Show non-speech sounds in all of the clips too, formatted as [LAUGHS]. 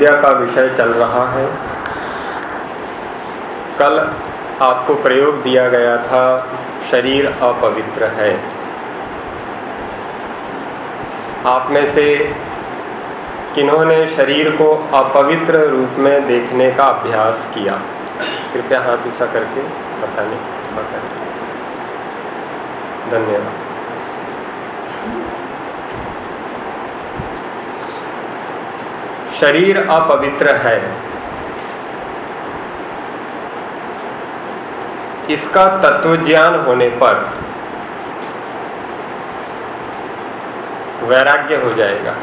अविद्या का विषय चल रहा है। कल आपको प्रयोग दिया गया था, शरीर अपवित्र है। आप में से किन्होंने शरीर को अपवित्र रूप में देखने का अभ्यास किया? कृपया हाथ ऊँचा करके बताने धन्यवाद। शरीर अपवित्र है। इसका तत्व ज्ञान होने पर वैराग्य हो जाएगा।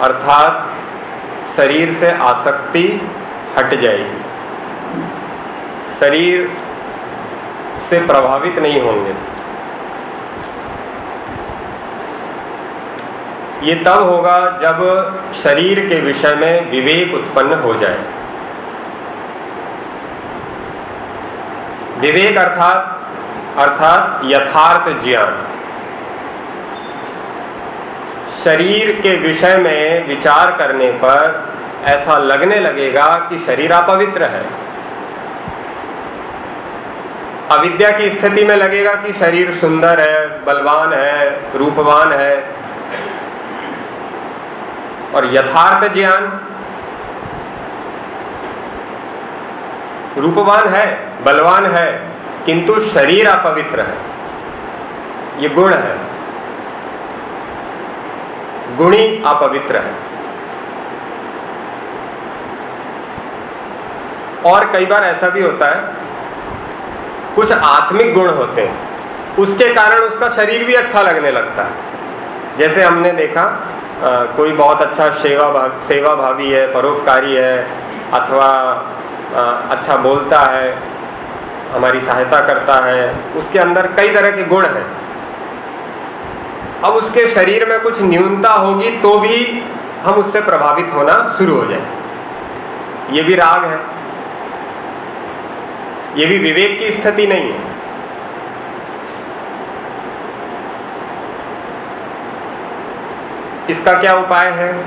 अर्थात शरीर से आसक्ति हट जाएगी। शरीर से प्रभावित नहीं होंगे। ये तब होगा जब शरीर के विषय में विवेक उत्पन्न हो जाए। विवेक अर्थात अर्थात यथार्थ ज्ञान। शरीर के विषय में विचार करने पर ऐसा लगने लगेगा कि शरीर अपवित्र है। अविद्या की स्थिति में लगेगा कि शरीर सुंदर है, बलवान है, रूपवान है। और यथार्थ ज्ञान रूपवान है, बलवान है, किंतु शरीर अपवित्र है। ये गुण है। गुणी अपवित्र है। और कई बार ऐसा भी होता है, कुछ आत्मिक गुण होते हैं, उसके कारण उसका शरीर भी अच्छा लगने लगता है। जैसे हमने देखा कोई बहुत अच्छा सेवा भाव सेवा भावी है, परोपकारी है, अथवा अच्छा बोलता है, हमारी सहायता करता है, उसके अंदर कई तरह के गुण हैं। अब उसके शरीर में कुछ न्यूनता होगी तो भी हम उससे प्रभावित होना शुरू हो जाए। ये भी राग है। ये भी विवेक की स्थिति नहीं है। इसका क्या उपाय है?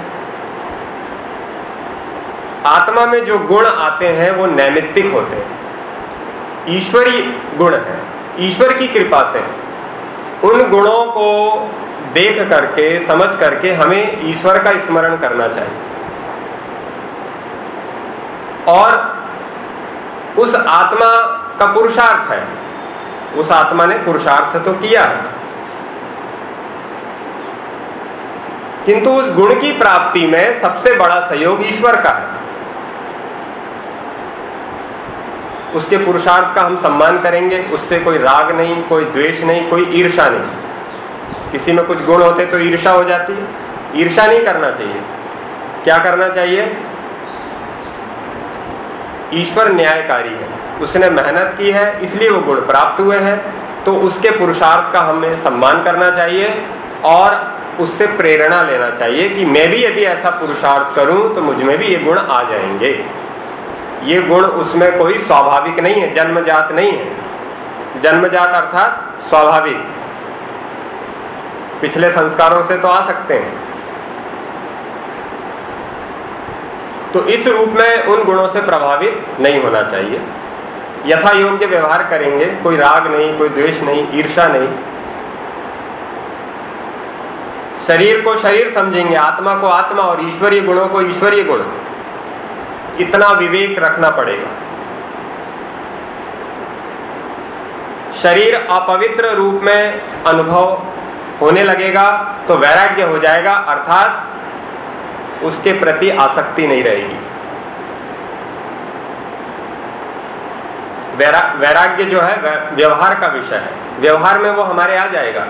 आत्मा में जो गुण आते हैं, वो नैमित्तिक होते हैं। ईश्वरी गुण है। ईश्वर की कृपा से उन गुणों को देख करके, समझ करके हमें ईश्वर का स्मरण करना चाहिए। और उस आत्मा का पुरुषार्थ है। उस आत्मा ने पुरुषार्थ तो किया है। किंतु उस गुण की प्राप्ति में सबसे बड़ा सहयोग ईश्वर का है। उसके पुरुषार्थ का हम सम्मान करेंगे, उससे कोई राग नहीं, कोई द्वेष नहीं, कोई ईर्षा नहीं। किसी में कुछ गुण होते तो ईर्षा हो जाती है। ईर्षा नहीं करना चाहिए। क्या करना चाहिए? ईश्वर न्यायकारी है। उसने मेहनत की है, इसलिए वो गुण प्राप्त हुए हैं। तो उसके पुरुषार्थ का हमें सम्मान करना चाहिए और उससे प्रेरणा लेना चाहिए कि मैं भी यदि ऐसा पुरुषार्थ करूँ तो मुझमें भी ये गुण आ जाएँगे। ये गुण उसमें कोई स्वाभाविक नहीं है, जन्मजात नहीं है। जन्मजात अर्थात स्वाभाविक। पिछले संस्कारों से तो आ सकते हैं। तो इस रूप में उन गुणों से प्रभावित नहीं होना चाहिए। यथा योग्य व्यवहार करेंगे, कोई राग नहीं, कोई द्वेष नहीं ईर्षा नहीं। शरीर को शरीर समझेंगे, आत्मा को आत्मा और ईश्वरीय गुणों को ईश्वरीय गुण। इतना विवेक रखना पड़ेगा। शरीर अपवित्र रूप में अनुभव होने लगेगा तो वैराग्य हो जाएगा, अर्थात उसके प्रति आसक्ति नहीं रहेगी। वैराग्य जो है व्यवहार का विषय है। व्यवहार में वो हमारे आ जाएगा।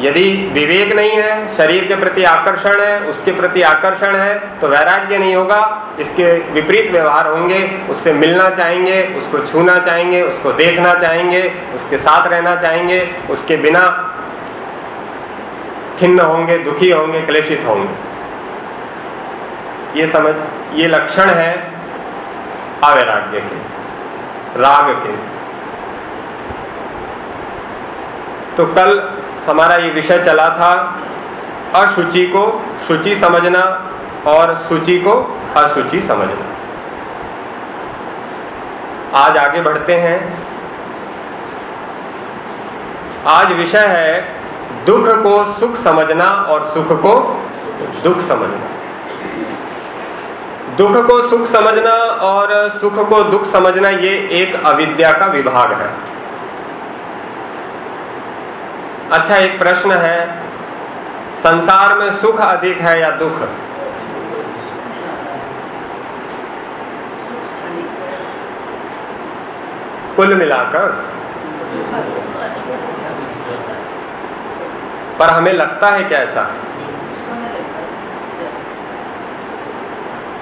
यदि विवेक नहीं है, शरीर के प्रति आकर्षण है, उसके प्रति आकर्षण है तो वैराग्य नहीं होगा, इसके विपरीत व्यवहार होंगे, उससे मिलना चाहेंगे, उसको छूना चाहेंगे, उसको देखना चाहेंगे, उसके साथ रहना चाहेंगे, उसके बिना खिन्न होंगे, दुखी होंगे, क्लेशित होंगे। ये समझ, ये लक्षण है अवैराग्य के, राग के। तो कल हमारा ये विषय चला था अशुचि को शुचि समझना और सूचि को अशुचि समझना। आज आगे बढ़ते हैं। आज विषय है दुख को सुख समझना और सुख को दुख समझना। दुख को सुख समझना और सुख को दुख समझना ये एक अविद्या का विभाग है। अच्छा एक प्रश्न है। संसार में सुख अधिक है या दुख? कुल मिलाकर। पर हमें लगता है क्या ऐसा?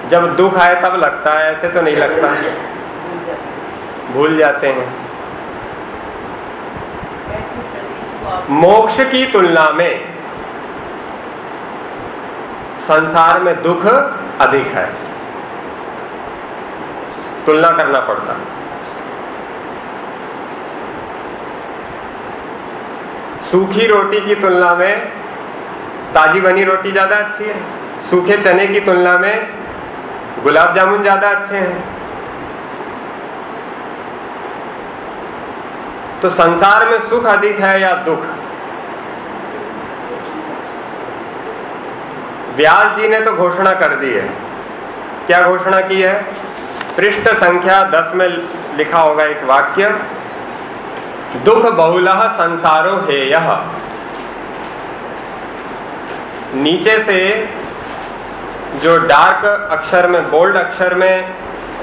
जब दुख आए तब लगता है, ऐसे तो नहीं लगता। भूल जाते हैं। मोक्ष की तुलना में संसार में दुख अधिक है। तुलना करना पड़ता। सूखी रोटी की तुलना में ताजी बनी रोटी ज़्यादा अच्छी है। सूखे चने की तुलना में गुलाब जामुन ज़्यादा अच्छे हैं। तो संसार में सुख अधिक है या दुख? व्यास जी ने तो घोषणा कर दी है। क्या घोषणा की है? पृष्ठ संख्या दस में लिखा होगा एक वाक्य। दुख बहुल संसारो हे यह नीचे से जो डार्क अक्षर में, बोल्ड अक्षर में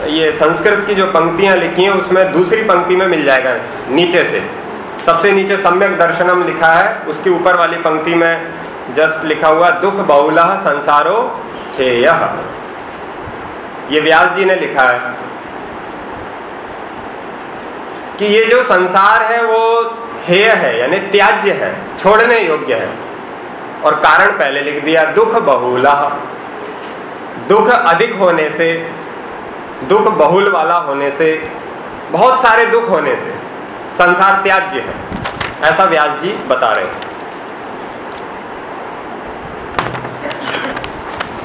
ये संस्कृत की जो पंक्तियाँ लिखी हैं, उसमें दूसरी पंक्ति में मिल जाएगा, नीचे से। सबसे नीचे सम्यक दर्शनम लिखा है, उसके ऊपर वाली पंक्ति में जस्ट लिखा हुआ, दुख बहुल संसारो हे यह ये व्यास जी ने लिखा है कि ये जो संसार है, वो हेय है, यानी त्याज्य है, छोड़ने योग्य है। और कारण पहले लिख दिया, दुख बहुला। दुख अधिक होने से दुख बहुल वाला होने से, बहुत सारे दुख होने से, संसार त्याज्य है। ऐसा व्यास जी बता रहे हैं।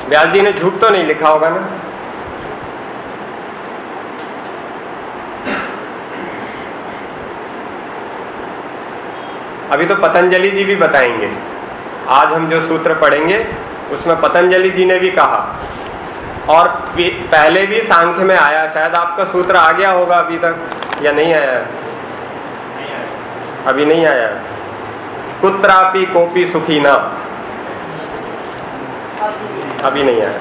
व्यास जी ने झूठ तो नहीं लिखा होगा ना? अभी तो पतंजलि जी भी बताएँगे। आज हम जो सूत्र पढ़ेंगे, उसमें पतंजलि जी ने भी कहा और पहले भी सांख्य में आया, शायद आपका सूत्र आ गया होगा अभी तक, या नहीं आया? अभी नहीं आया। कुत्रापि कोपी सुखी ना। अभी नहीं आया।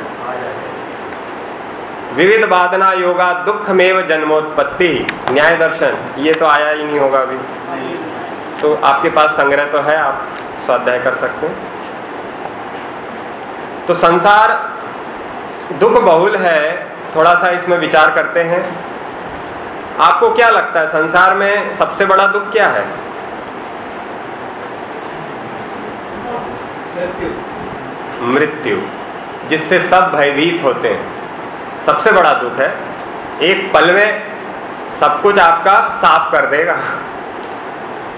विविध बाधना योगा दुख में जन्मोत्पत्ति। न्याय दर्शन। ये तो आया ही नहीं होगा अभी। तो आपके पास संग्रह तो है, आप स्वाध्याय कर सकते हैं। तो संसार दुख बहुल है थोड़ा सा इसमें विचार करते हैं। आपको क्या लगता है संसार में सबसे बड़ा दुख क्या है? मृत्यु। जिससे सब भयभीत होते हैं। सबसे बड़ा दुख है एक पल में सब कुछ आपका साफ़ कर देगा।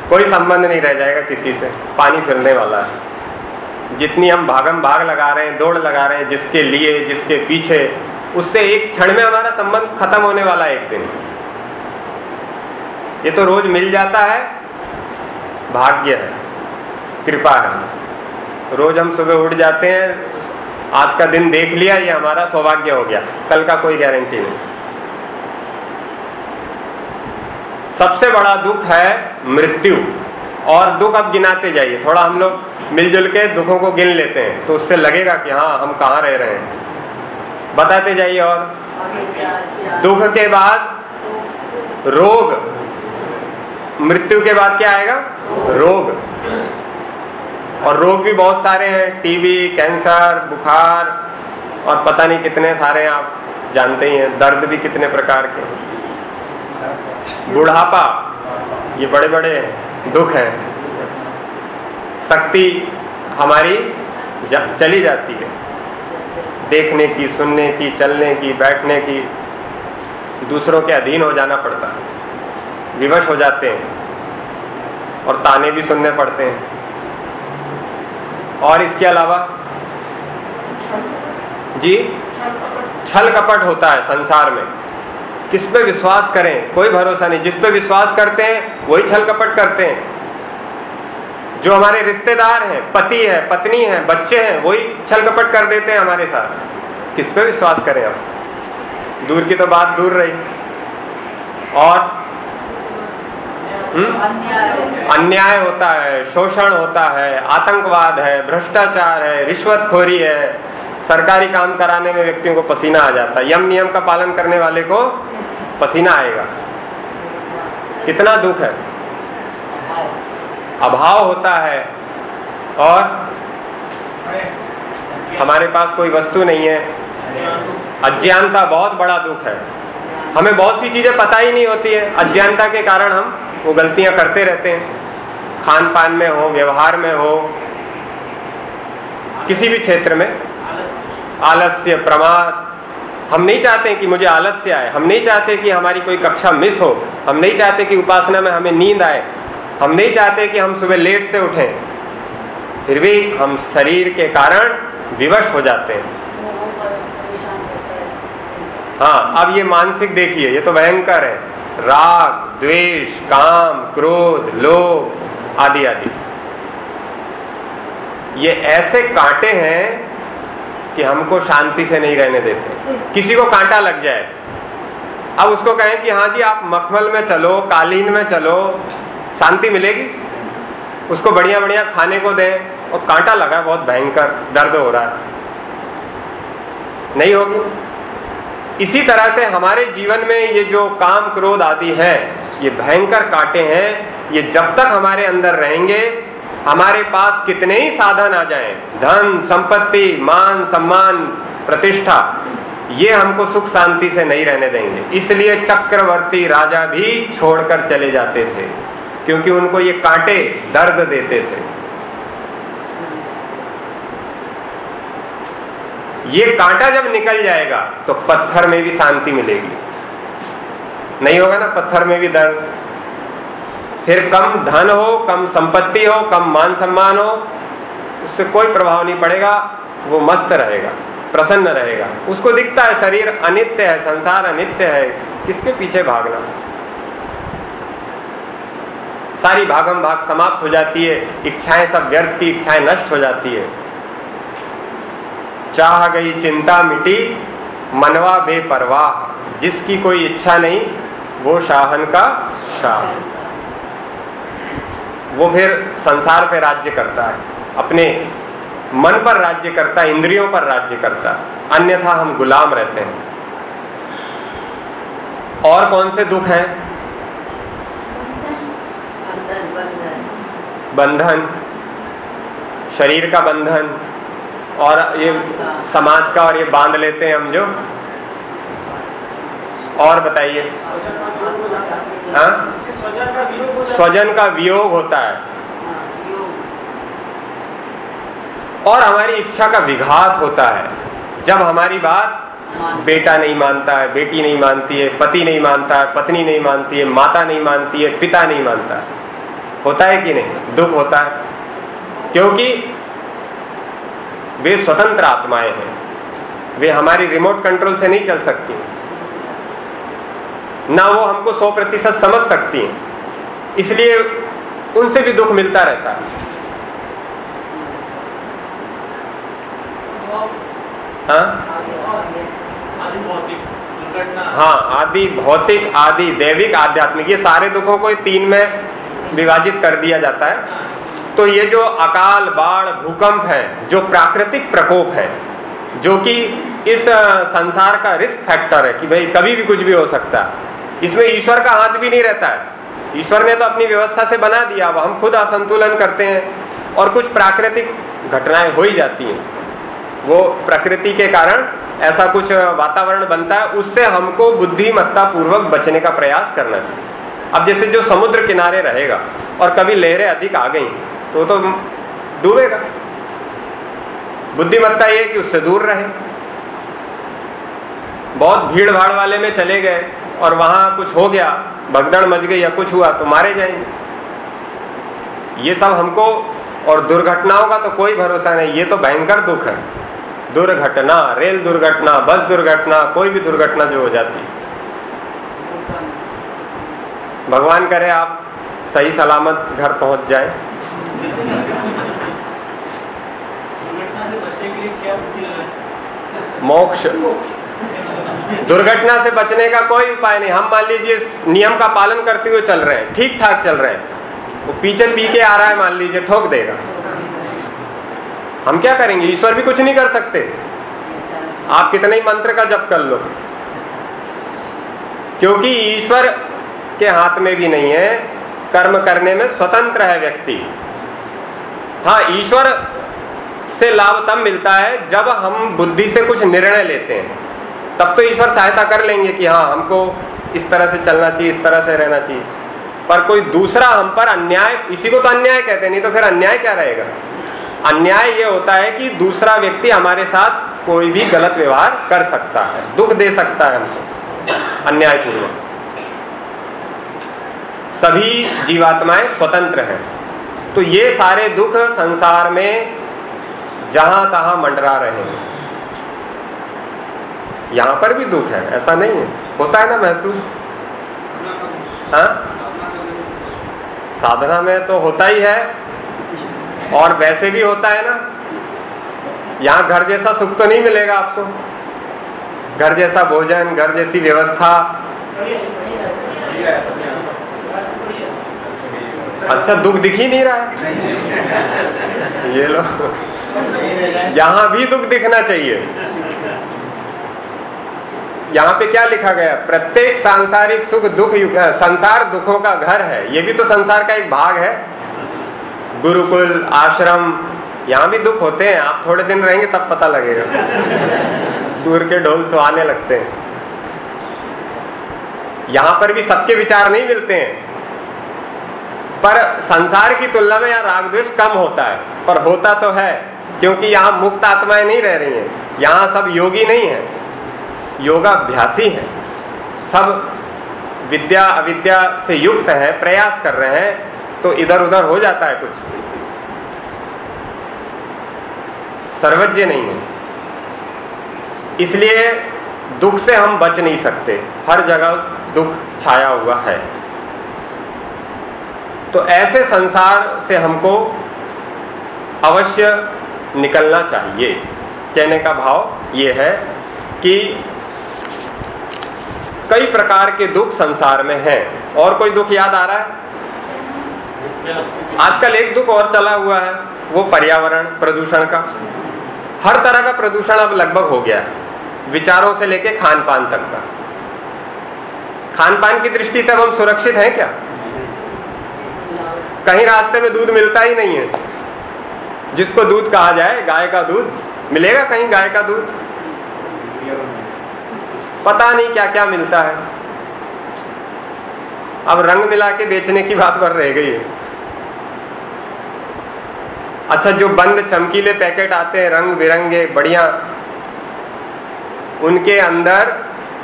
कोई संबंध नहीं रह जाएगा किसी से पानी फिरने वाला है। जितनी हम भागम भाग लगा रहे हैं, दौड़ लगा रहे हैं, जिसके लिए, जिसके पीछे, उससे एक क्षण में हमारा संबंध खत्म होने वाला है एक दिन। ये तो रोज मिल जाता है। भाग्य है, कृपा है। रोज हम सुबह उठ जाते हैं, आज का दिन देख लिया, ये हमारा सौभाग्य हो गया। कल का कोई गारंटी नहीं। सबसे बड़ा दुख है मृत्यु, और दुख अब गिनाते जाइए। थोड़ा हम लोग मिलजुल के दुखों को गिन लेते हैं तो उससे लगेगा कि हाँ हम कहाँ रह रहे हैं। बताते जाइए और। दुख के बाद रोग। मृत्यु के बाद क्या आएगा? रोग। और रोग भी बहुत सारे हैं टीबी कैंसर, बुखार, और पता नहीं कितने सारे आप जानते ही हैं, दर्द भी कितने प्रकार के। बुढ़ापा, ये बड़े बड़े दुख हैं। शक्ति हमारी जा, चली जाती है। देखने की सुनने की चलने की बैठने की दूसरों के अधीन हो जाना पड़ता है। विवश हो जाते हैं और ताने भी सुनने पड़ते हैं। और इसके अलावा जी छल कपट होता है संसार में। किस पे विश्वास करें? कोई भरोसा नहीं। जिस पे विश्वास करते हैं वही छल कपट करते हैं। जो हमारे रिश्तेदार हैं, पति है, पत्नी है, बच्चे हैं, वही छल कपट कर देते हैं हमारे साथ। किस पे विश्वास करें हम दूर की तो बात दूर रही। और? हम्म? अन्याय होता है, शोषण होता है, आतंकवाद है, भ्रष्टाचार है, रिश्वतखोरी है। सरकारी काम कराने में व्यक्तियों को पसीना आ जाता है। यम नियम का पालन करने वाले को पसीना आएगा। कितना दुख है। अभाव होता है और हमारे पास कोई वस्तु नहीं है। अज्ञानता बहुत बड़ा दुख है। हमें बहुत सी चीज़ें पता ही नहीं होती है। अज्ञानता के कारण हम वो गलतियाँ करते रहते हैं। खान पान में हो व्यवहार में हो किसी भी क्षेत्र में। आलस्य प्रमाद। हम नहीं चाहते कि मुझे आलस्य आए। हम नहीं चाहते कि हमारी कोई कक्षा मिस हो। हम नहीं चाहते कि उपासना में हमें नींद आए। हम नहीं चाहते कि हम सुबह लेट से उठें, फिर भी हम शरीर के कारण विवश हो जाते हैं। हाँ अब ये मानसिक देखिए, ये तो भयंकर है। राग, द्वेष, काम, क्रोध, लोभ, आदि आदि। ये ऐसे कांटे हैं कि हमको शांति से नहीं रहने देते। किसी को कांटा लग जाए। अब उसको कहें कि हाँ जी, आप मखमल में चलो, कालीन में चलो शांति मिलेगी। उसको बढ़िया बढ़िया खाने को दें। और कांटा लगा बहुत भयंकर, दर्द हो रहा है। नहीं होगी। इसी तरह से हमारे जीवन में ये जो काम क्रोध आदि है, ये भयंकर कांटे हैं, ये जब तक हमारे अंदर रहेंगे, हमारे पास कितने ही साधन आ जाएँ, धन, संपत्ति, मान, सम्मान, प्रतिष्ठा, ये हमको सुख शांति से नहीं रहने देंगे। इसलिए चक्रवर्ती राजा भी छोड़कर चले जाते थे। क्योंकि उनको ये कांटे दर्द देते थे। ये कांटा जब निकल जाएगा तो पत्थर में भी शांति मिलेगी। नहीं होगा ना पत्थर में भी दर्द? फिर कम धन हो, कम संपत्ति हो, कम मान सम्मान हो, उससे कोई प्रभाव नहीं पड़ेगा, वो मस्त रहेगा, प्रसन्न रहेगा। उसको दिखता है शरीर अनित्य है, संसार अनित्य है, किसके पीछे भागना? सारी भागम भाग समाप्त हो जाती है, इच्छाएँ सब व्यर्थ की इच्छाएँ नष्ट हो जाती है। चाह गई, चिंता मिटी, मनवा बेपरवाह। जिसकी कोई इच्छा नहीं, वो शाहन का शाह। वो फिर संसार पे राज्य करता है। अपने मन पर राज्य करता है, इंद्रियों पर राज्य करता है। अन्यथा हम गुलाम रहते हैं। और कौन से दुख हैं? बंधन शरीर का बंधन और ये समाज का। और ये बाँध लेते हैं हम जो। और बताइए। हाँ? स्वजन का वियोग होता है। और हमारी इच्छा का विघात होता है। जब हमारी बात बेटा नहीं मानता है बेटी नहीं मानती है पति नहीं मानता है पत्नी नहीं मानती है माता नहीं मानती है पिता नहीं मानता है। होता है कि नहीं? दुख होता है। क्योंकि वे स्वतंत्र आत्माएँ हैं। वे हमारी रिमोट कंट्रोल से नहीं चल सकती। ना वो हमको सौ प्रतिशत समझ सकती हैं। इसलिए उनसे भी दुख मिलता रहता है। हाँ? हाँ आदि भौतिक, आदि दैविक, आध्यात्मिक, ये सारे दुखों को तीन में विभाजित कर दिया जाता है। तो ये जो अकाल, बाढ़, भूकंप है, जो प्राकृतिक प्रकोप है, जो कि इस संसार का रिस्क फैक्टर है कि भाई कभी भी कुछ भी हो सकता है। इसमें ईश्वर का हाथ भी नहीं रहता है। ईश्वर ने तो अपनी व्यवस्था से बना दिया हम खुद असंतुलन करते हैं और कुछ प्राकृतिक घटनाएँ हो ही जाती हैं। वो प्रकृति के कारण ऐसा कुछ वातावरण बनता है, उससे हमको बुद्धिमत्ता पूर्वक बचने का प्रयास करना चाहिए। अब जैसे जो समुद्र किनारे रहेगा और कभी लहरें अधिक आ गई तो तो डूबेगा। बुद्धिमत्ता ये कि उससे दूर रहे। बहुत भीड़ भाड़ वाले में चले गए और वहाँ कुछ हो गया, भगदड़ मच गई या कुछ हुआ तो मारे जाएँगे। ये सब हमको और दुर्घटनाओं का तो कोई भरोसा नहीं, ये तो भयंकर दुख है। दुर्घटना, रेल दुर्घटना, बस दुर्घटना, कोई भी दुर्घटना जो हो जाती है। भगवान करे आप सही सलामत घर पहुँच जाए। मोक्ष। दुर्घटना से बचने का कोई उपाय नहीं। हम मान लीजिए नियम का पालन करते हुए चल रहे हैं ठीक ठाक चल रहे हैं। वो पीछे पी के आ रहा है मान लीजिए, ठोक देगा। हम क्या करेंगे? ईश्वर भी कुछ नहीं कर सकते। आप कितने ही मंत्र का जप कर लो। क्योंकि ईश्वर के हाथ में भी नहीं है, कर्म करने में स्वतंत्र है व्यक्ति। हाँ ईश्वर से लाभ तब मिलता है जब हम बुद्धि से कुछ निर्णय लेते हैं। तब तो ईश्वर सहायता कर लेंगे कि हाँ हमको इस तरह से चलना चाहिए, इस तरह से रहना चाहिए। पर कोई दूसरा हम पर अन्याय, इसी को तो अन्याय कहते हैं, नहीं तो फिर अन्याय क्या रहेगा? अन्याय ये होता है कि दूसरा व्यक्ति हमारे साथ कोई भी गलत व्यवहार कर सकता है, दुख दे सकता है हमको, अन्यायपूर्वक। सभी जीवात्माएँ स्वतंत्र हैं। तो ये सारे दुख संसार में जहाँ तहां मंडरा रहे हैं। यहाँ पर भी दुख है, ऐसा नहीं है। होता है ना महसूस? हाँ? साधना में तो होता ही है, और वैसे भी होता है ना। यहाँ घर जैसा सुख तो नहीं मिलेगा आपको। घर जैसा भोजन, घर जैसी व्यवस्था। अच्छा दुख दिख ही नहीं रहा है। ये लो। यहाँ भी दुख दिखना चाहिए। यहाँ पे क्या लिखा गया? प्रत्येक सांसारिक सुख, दुख संसार दुखों का घर है। ये भी तो संसार का एक भाग है। गुरुकुल, आश्रम, यहाँ भी दुख होते हैं। आप थोड़े दिन रहेंगे, तब पता लगेगा। दूर के ढोल सुहाने लगते हैं। यहाँ पर भी सबके विचार नहीं मिलते हैं। पर संसार की तुलना में यहाँ राग द्वेष कम होता है। पर होता तो है, क्योंकि यहाँ मुक्त आत्माएँ नहीं रह रही हैं। यहाँ सब योगी नहीं है। योगाभ्यासी हैं। सब विद्या, अविद्या से युक्त है, प्रयास कर रहे हैं तो इधर उधर हो जाता है कुछ। सर्वज्ञ नहीं है। इसलिए दुख से हम बच नहीं सकते। हर जगह दुख छाया हुआ है। तो ऐसे संसार से हमको अवश्य निकलना चाहिए। कहने का भाव ये है कि कई प्रकार के दुख संसार में हैं। और कोई दुख याद आ रहा है? आजकल एक दुख और चला हुआ है, वो पर्यावरण प्रदूषण का। हर तरह का प्रदूषण अब लगभग हो गया है, विचारों से लेके खान पान तक का। खान पान की दृष्टि से अब हम सुरक्षित हैं क्या? कहीं रास्ते में दूध मिलता ही नहीं है। जिसको दूध कहा जाए, गाय का दूध, मिलेगा कहीं गाय का दूध? पता नहीं क्या क्या मिलता है। अब रंग मिला के बेचने की बात पर रह गई है। अच्छा जो बंद चमकीले पैकेट आते हैं, रंग बिरंगे, बढ़िया, उनके अंदर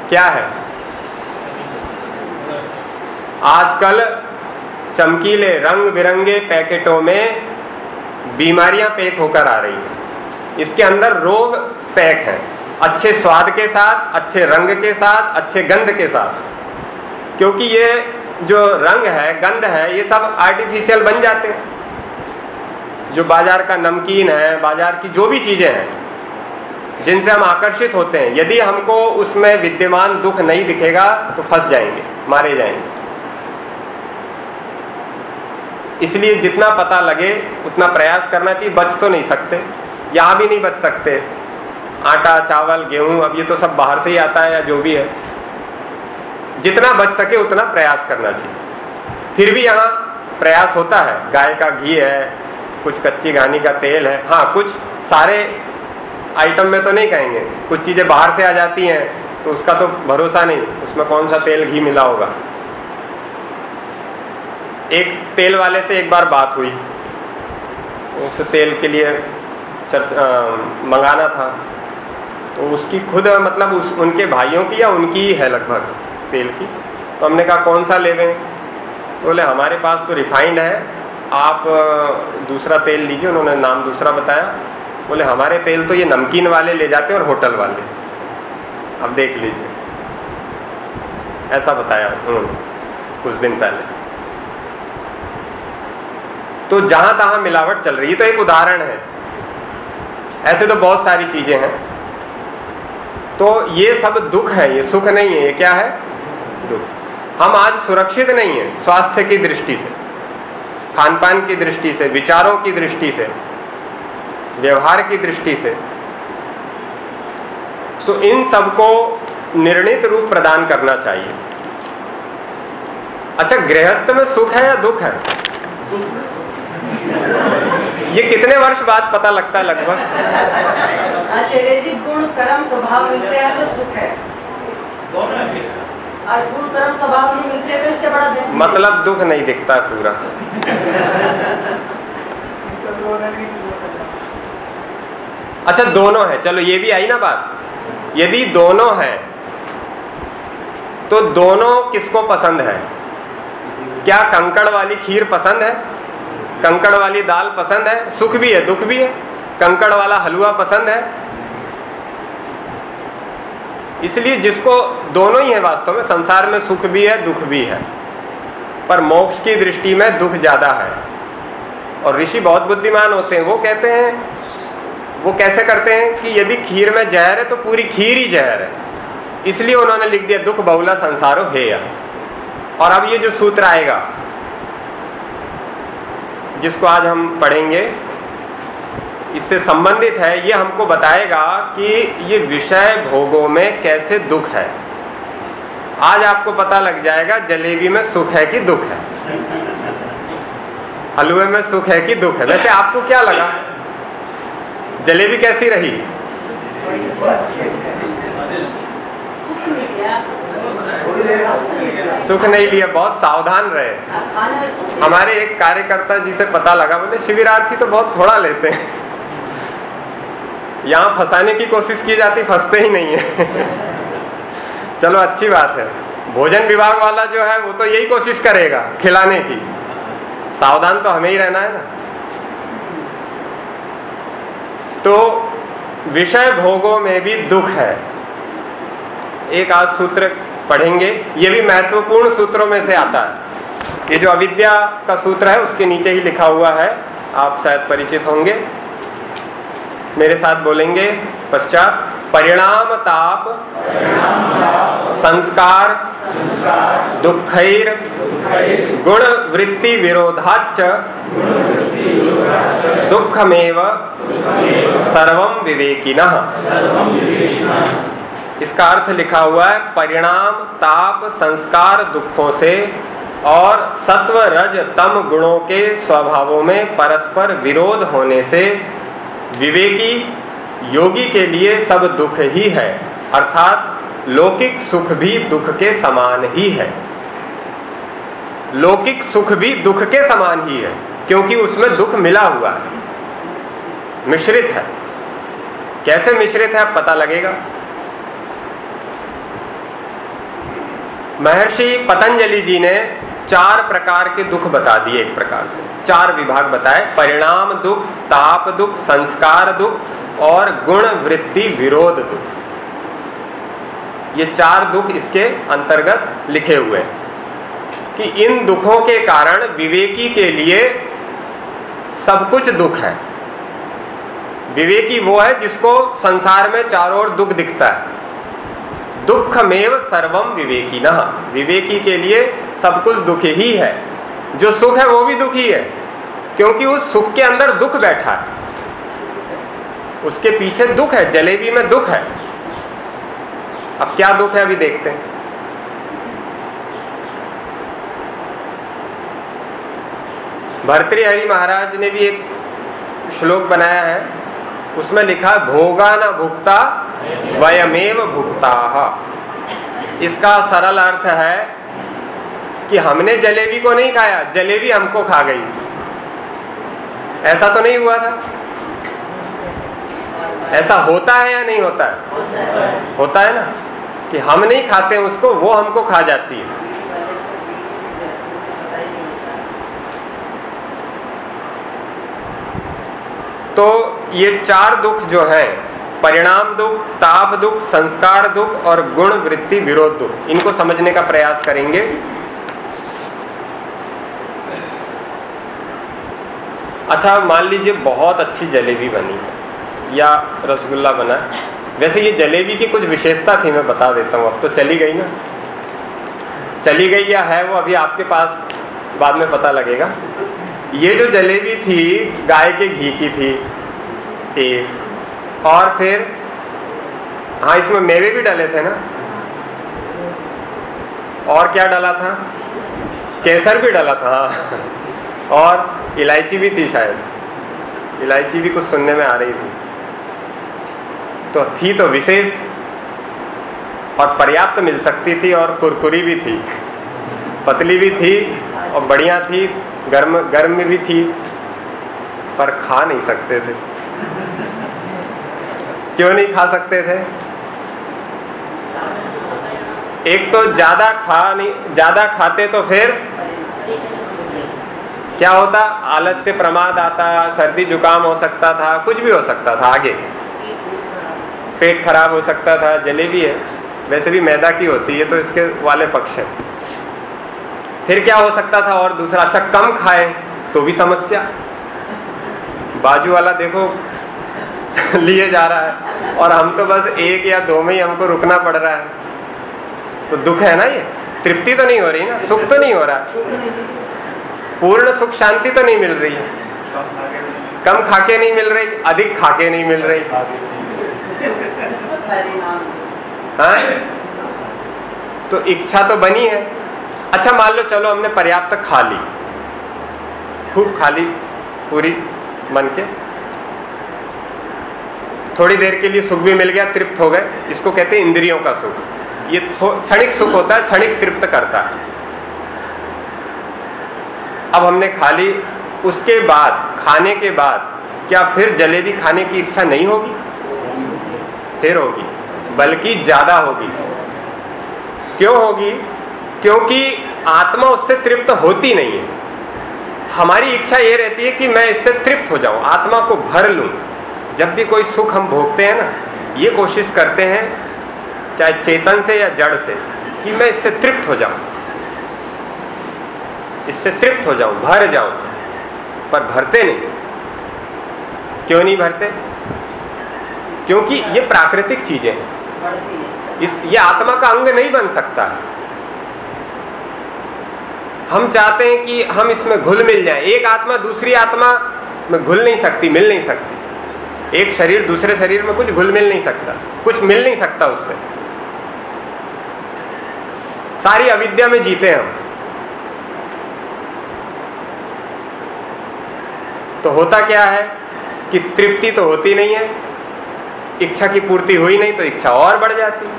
क्या है? आजकल चमकीले रंग बिरंगे पैकेटों में बीमारियाँ पैक होकर आ रही हैं। इसके अंदर रोग पैक हैं। अच्छे स्वाद के साथ, अच्छे रंग के साथ, अच्छे गंध के साथ। क्योंकि ये जो रंग है, गंध है, ये सब आर्टिफिशियल बन जाते हैं। जो बाज़ार का नमकीन है, बाज़ार की जो भी चीज़ें हैं, जिनसे हम आकर्षित होते हैं, यदि हमको उसमें विद्यमान दुख नहीं दिखेगा तो फंस जाएँगे, मारे जाएँगे। इसलिए जितना पता लगे, उतना प्रयास करना चाहिए, बच तो नहीं सकते। यहाँ भी नहीं बच सकते। आटा, चावल, गेहूँ, अब ये तो सब बाहर से ही आता है या जो भी है। जितना बच सके, उतना प्रयास करना चाहिए। फिर भी यहाँ प्रयास होता है। गाय का घी है, कुछ कच्ची घानी का तेल है। हाँ कुछ सारे आइटम में तो नहीं कहेंगे। कुछ चीज़ें बाहर से आ जाती हैं तो उसका तो भरोसा नहीं। उसमें कौन सा तेल घी मिला होगा? एक तेल वाले से एक बार बात हुई। उस तेल के लिए चर्चा मंगाना था। तो उसकी खुद मतलब उस, उनके भाइयों की या उनकी ही है लगभग तेल की। तो हमने कहा, कौन सा ले लें तो बोले, हमारे पास तो रिफाइंड है। आप दूसरा तेल लीजिए। उन्होंने नाम दूसरा बताया। बोले, हमारे तेल तो ये नमकीन वाले ले जाते हैं और होटल वाले। अब देख लीजिए। ऐसा बताया उन्होंने कुछ दिन पहले। तो जहाँ तहां मिलावट चल रही है तो एक उदाहरण है। ऐसे तो बहुत सारी चीज़ें हैं। तो ये सब दुख है, ये सुख नहीं है, ये क्या है? दुख। हम आज सुरक्षित नहीं है, स्वास्थ्य की दृष्टि से खान पान की दृष्टि से, विचारों की दृष्टि से, व्यवहार की दृष्टि से। तो इन सबको निर्णित रूप प्रदान करना चाहिए। अच्छा गृहस्थ में सुख है या दुख है? ये कितने वर्ष बाद पता लगता है लगभग? गुण कर्म स्वभाव मिलते हैं तो सुख है। और गुण कर्म स्वभाव नहीं मिलते तो इससे बड़ा दुख मतलब दुख नहीं दिखता पूरा। अच्छा दोनों है। चलो ये भी आई ना बात? यदि दोनों है तो दोनों किसको पसंद है? क्या कंकड़ वाली खीर पसंद है? कंकड़ वाली दाल पसंद है, सुख भी है, दुख भी है। कंकड़ वाला हलवा पसंद है। इसलिए जिसको दोनों ही है वास्तव में, संसार में सुख भी है, दुख भी है। पर मोक्ष की दृष्टि में दुख ज़्यादा है। और ऋषि बहुत बुद्धिमान होते हैं, वो कहते हैं, वो कैसे करते हैं कि यदि खीर में जहर है तो पूरी खीर ही जहर है। इसलिए उन्होंने लिख दिया, दुख बहुला संसारो हे और अब ये जो सूत्र आएगा जिसको आज हम पढ़ेंगे, इससे संबंधित है, ये हमको बताएगा कि ये विषय भोगों में कैसे दुख है। आज आपको पता लग जाएगा, जलेबी में सुख है कि दुख है। हलवे में सुख है कि दुख है। वैसे आपको क्या लगा? जलेबी कैसी रही? नहीं लिया बहुत सावधान रहे। हमारे एक कार्यकर्ता जी से पता लगा, बोले, शिविरार्थी तो बहुत थोड़ा लेते हैं। यहाँ फंसाने की कोशिश की जाती, फंसते ही नहीं है। [LAUGHS] चलो, अच्छी बात है। भोजन विभाग वाला जो है, वो तो यही कोशिश करेगा, खिलाने की। सावधान तो हमें ही रहना है ना। तो विषय भोगों में भी दुख है। एक आज सूत्र पढ़ेंगे, ये भी महत्वपूर्ण सूत्रों में से आता है। ये जो अविद्या का सूत्र है, उसके नीचे ही लिखा हुआ है। आप शायद परिचित होंगे। मेरे साथ बोलेंगे, पश्चात, परिणाम ताप, संस्कार, दुखैर गुण वृत्ति विरोधाच दुखमेव, सर्व विवेकिन। इसका अर्थ लिखा हुआ है, परिणाम, ताप, संस्कार, दुखों से, और सत्व, रज, तम गुणों के स्वभावों में परस्पर विरोध होने से विवेकी, योगी के लिए सब दुख ही है, अर्थात लौकिक सुख भी दुख के समान ही है। लौकिक सुख भी दुख के समान ही है, क्योंकि उसमें दुख मिला हुआ है, मिश्रित है। कैसे मिश्रित है, पता लगेगा? महर्षि पतंजलि जी ने चार प्रकार के दुख बता दिए एक प्रकार से। चार विभाग बताए, परिणाम दुख, ताप दुख, संस्कार दुख और गुण वृत्ति विरोध दुख। ये चार दुख इसके अंतर्गत लिखे हुए हैं कि इन दुखों के कारण विवेकी के लिए सब कुछ दुख है। विवेकी वो है जिसको संसार में चारों ओर दुख दिखता है। दुखमेव सर्वम विवेकी न विवेकी के लिए सब कुछ दुख ही है। जो सुख है, वो भी दुखी है। क्योंकि उस सुख के अंदर दुख बैठा है। उसके पीछे दुख है, जलेबी में दुख है। अब क्या दुख है, अभी देखते हैं। भर्तृहरि महाराज ने भी एक श्लोक बनाया है। उसमें लिखा भोगा न भुगता वयमेव भुगता इसका सरल अर्थ है कि हमने जलेबी को नहीं खाया जलेबी हमको खा गई। ऐसा तो नहीं हुआ था? ऐसा होता है या नहीं होता है? होता है। ना? कि हम नहीं खाते उसको वो हमको खा जाती है। तो ये चार दुख जो है, परिणाम दुख, ताप दुख, संस्कार दुख और गुण वृत्ति विरोध दुख, इनको समझने का प्रयास करेंगे। अच्छा मान लीजिए बहुत अच्छी जलेबी बनी, या रसगुल्ला बना। वैसे ये जलेबी की कुछ विशेषता थी, मैं बता देता हूँ, अब तो चली गई ना। चली गई या है वो, अभी आपके पास बाद में पता लगेगा। ये जो जलेबी थी, गाय के घी की थी एक और फिर हाँ इसमें मेवे भी डाले थे ना? और क्या डाला था? केसर भी डाला था हाँ। और इलायची भी थी शायद। इलायची भी कुछ सुनने में आ रही थी। तो थी तो विशेष, और पर्याप्त तो मिल सकती थी, और कुरकुरी भी थी। पतली भी थी, और बढ़िया थी। गर्म गर्म भी थी, पर खा नहीं सकते थे। क्यों नहीं खा सकते थे? एक तो ज़्यादा खा नहीं, ज़्यादा खाते तो फिर क्या होता? आलस से प्रमाद आता, सर्दी जुकाम हो सकता था, कुछ भी हो सकता था आगे। पेट खराब हो सकता था, जलेबी है। वैसे भी मैदा की होती है तो इसके वाले पक्ष है। फिर क्या हो सकता था और दूसरा अच्छा कम खाए तो भी समस्या। बाजू वाला देखो [LAUGHS] लिए जा रहा है। और हम तो बस एक या दो में ही हमको रुकना पड़ रहा है। तो दुख है ना ये? तृप्ति तो नहीं हो रही ना? सुख तो नहीं हो रहा? पूर्ण सुख शांति तो नहीं मिल रही। है कम खाके नहीं मिल रही अधिक खाके नहीं मिल रही। हाँ? तो इच्छा तो बनी है। अच्छा मान लो, चलो, हमने पर्याप्त खा ली। खूब खा ली पूरी, मन के। थोड़ी देर के लिए सुख भी मिल गया, तृप्त हो गए। इसको कहते हैं इंद्रियों का सुख। ये क्षणिक सुख होता है, क्षणिक तृप्त करता है। अब हमने खा ली, उसके बाद, खाने के बाद, क्या फिर जलेबी खाने की इच्छा नहीं होगी? फिर होगी, बल्कि ज़्यादा होगी। क्यों होगी? क्योंकि आत्मा उससे तृप्त होती नहीं है। हमारी इच्छा ये रहती है कि मैं इससे तृप्त हो जाऊँ आत्मा को भर लूँ। जब भी कोई सुख हम भोगते हैं ना ये कोशिश करते हैं चाहे चेतन से या जड़ से कि मैं इससे तृप्त हो जाऊँ। इससे तृप्त हो जाऊँ भर जाऊँ पर भरते नहीं। क्यों नहीं भरते? क्योंकि ये प्राकृतिक चीज़ें हैं। इस ये आत्मा का अंग नहीं बन सकता हम चाहते हैं कि हम इसमें घुल मिल जाए। एक आत्मा दूसरी आत्मा में घुल नहीं सकती, मिल नहीं सकती। एक शरीर दूसरे शरीर में कुछ घुल मिल नहीं सकता, कुछ मिल नहीं सकता उससे। सारी अविद्या में जीते हम। तो होता क्या है कि तृप्ति तो होती नहीं है, इच्छा की पूर्ति हुई नहीं तो इच्छा और बढ़ जाती। है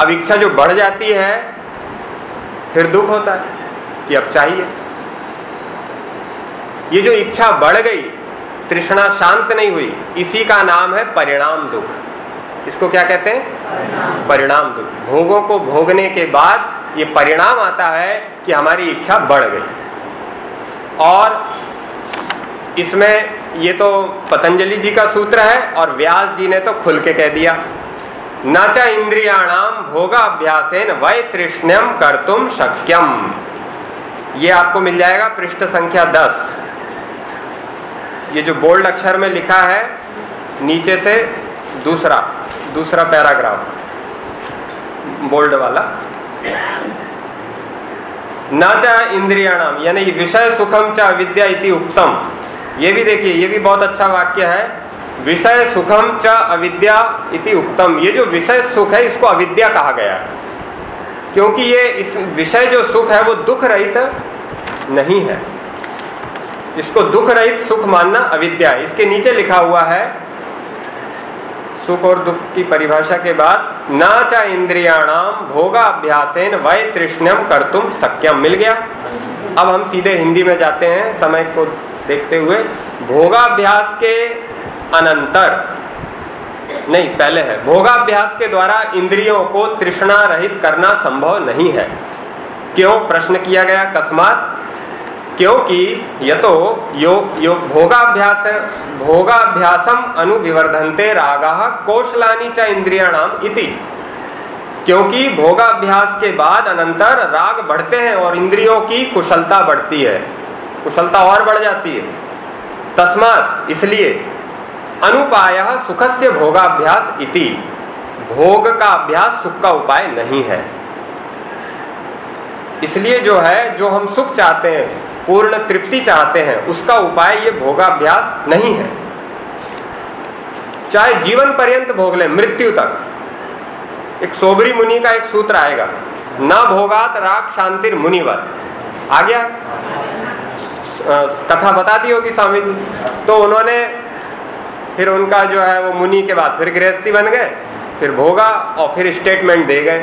अब इच्छा जो बढ़ जाती है फिर दुख होता है कि अब चाहिए। ये जो इच्छा बढ़ गई तृष्णा शांत नहीं हुई इसी का नाम है परिणाम दुख। इसको क्या कहते हैं? परिणाम। दुख। भोगों को भोगने के बाद ये परिणाम आता है कि हमारी इच्छा बढ़ गई। और इसमें ये तो पतंजलि जी का सूत्र है और व्यास जी ने तो खुल के कह दिया। न च इंद्रियाणाम भोगाभ्यासेन वै तृष्ण्यम कर तुम शक्यम। ये आपको मिल जाएगा पृष्ठ संख्या दस। ये जो बोल्ड अक्षर में लिखा है, नीचे से दूसरा दूसरा पैराग्राफ बोल्ड वाला। न चा इंद्रियाणाम यानी विषय सुखम चा विद्या इति उक्तम। ये भी देखिए, ये भी बहुत अच्छा वाक्य है। विषय सुखम च अविद्या इति उक्तम। ये जो विषय सुख है, इसको अविद्या कहा गया है। क्योंकि ये इस विषय जो सुख है, वो दुख रहित नहीं है। इसको दुख रहित सुख मानना अविद्या इसके नीचे लिखा हुआ है, सुख और दुख की परिभाषा के बाद, न च इंद्रियाणाम भोगाभ्यासेन वय तृष्ण्यम कर तुम सक्यम मिल गया? अब हम सीधे हिंदी में जाते हैं। समय को देखते हुए, भोगाभ्यास के अनंतर। नहीं, पहले है। भोगाभ्यास के द्वारा इंद्रियों को तृष्णा रहित करना संभव नहीं है। क्यों? प्रश्न किया गया कस्मात क्योंकि यतो यो यो भोगाभ्यास, भोगाभ्यासम अनुविवर्धनते रागा कौशलानी च इंद्रियाणाम इति। क्योंकि भोगाभ्यास के बाद अनंतर राग बढ़ते हैं और इंद्रियों की कुशलता बढ़ती है। कुशलता और बढ़ जाती है। तस्मात इसलिए अनुपाय सुख से भोगाभ्यास इति। भोग का अभ्यास सुख का उपाय नहीं है। इसलिए जो है, जो हम सुख चाहते हैं, पूर्ण तृप्ति चाहते हैं, उसका उपाय ये भोगाभ्यास नहीं है। चाहे जीवन पर्यंत भोग ले, मृत्यु तक। एक सोबरी मुनि का एक सूत्र आएगा, न भोगात राग शांतिर मुनिवत। आ गया? कथा बता दी होगी स्वामी जी। तो उन्होंने फिर उनका जो है वो मुनि के बाद फिर गृहस्थी बन गए, फिर भोगा और फिर स्टेटमेंट दे गए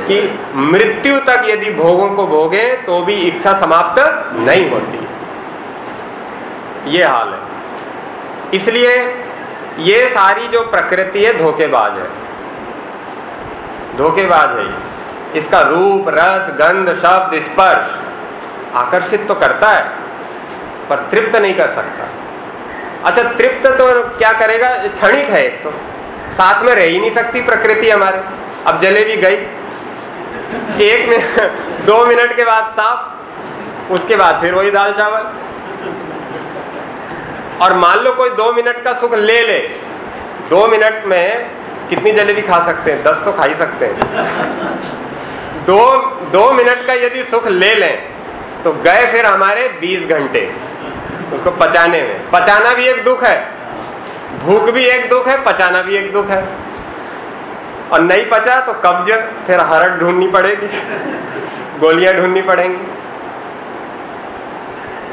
कि मृत्यु तक यदि भोगों को भोगे तो भी इच्छा समाप्त नहीं होती। ये हाल है। इसलिए ये सारी जो प्रकृति है धोखेबाज है। धोखेबाज है इसका रूप, रस, गंध, शब्द, स्पर्श आकर्षित तो करता है, पर तृप्त नहीं कर सकता। अच्छा तृप्त तो क्या करेगा? क्षणिक है एक तो। साथ में रह ही नहीं सकती प्रकृति हमारे। अब जलेबी गई। एक मिनट दो मिनट के बाद साफ़। उसके बाद फिर वही दाल चावल। और मान लो कोई दो मिनट का सुख ले ले। दो मिनट में कितनी जलेबी खा सकते हैं? दस तो खा ही सकते हैं। दो दो मिनट का यदि सुख ले लें तो गए फिर हमारे बीस घंटे। उसको पचाने में। पचाना भी एक दुख है। भूख भी एक दुख है, पचाना भी एक दुख है। और नहीं पचा तो कब्ज, फिर हरट ढूंढनी पड़ेगी। [LAUGHS] गोलियाँ ढूंढनी पड़ेंगी।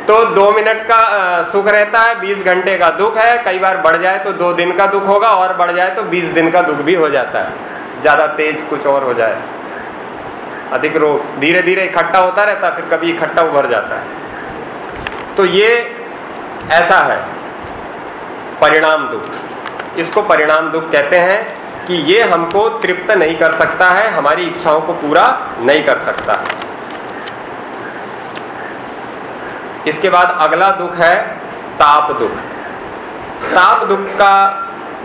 तो दो मिनट का सुख रहता है, बीस घंटे का दुख है। कई बार बढ़ जाए तो दो दिन का दुख होगा, और बढ़ जाए तो बीस दिन का दुख भी हो जाता है। ज़्यादा तेज कुछ और हो जाए। अधिक रोग धीरे धीरे इकट्ठा होता रहता है, फिर कभी इकट्ठा उभर जाता है। तो ये ऐसा है। परिणाम दुख। इसको परिणाम दुख कहते हैं कि ये हमको तृप्त नहीं कर सकता है, हमारी इच्छाओं को पूरा नहीं कर सकता। है इसके बाद अगला दुख है ताप दुख। ताप दुख का,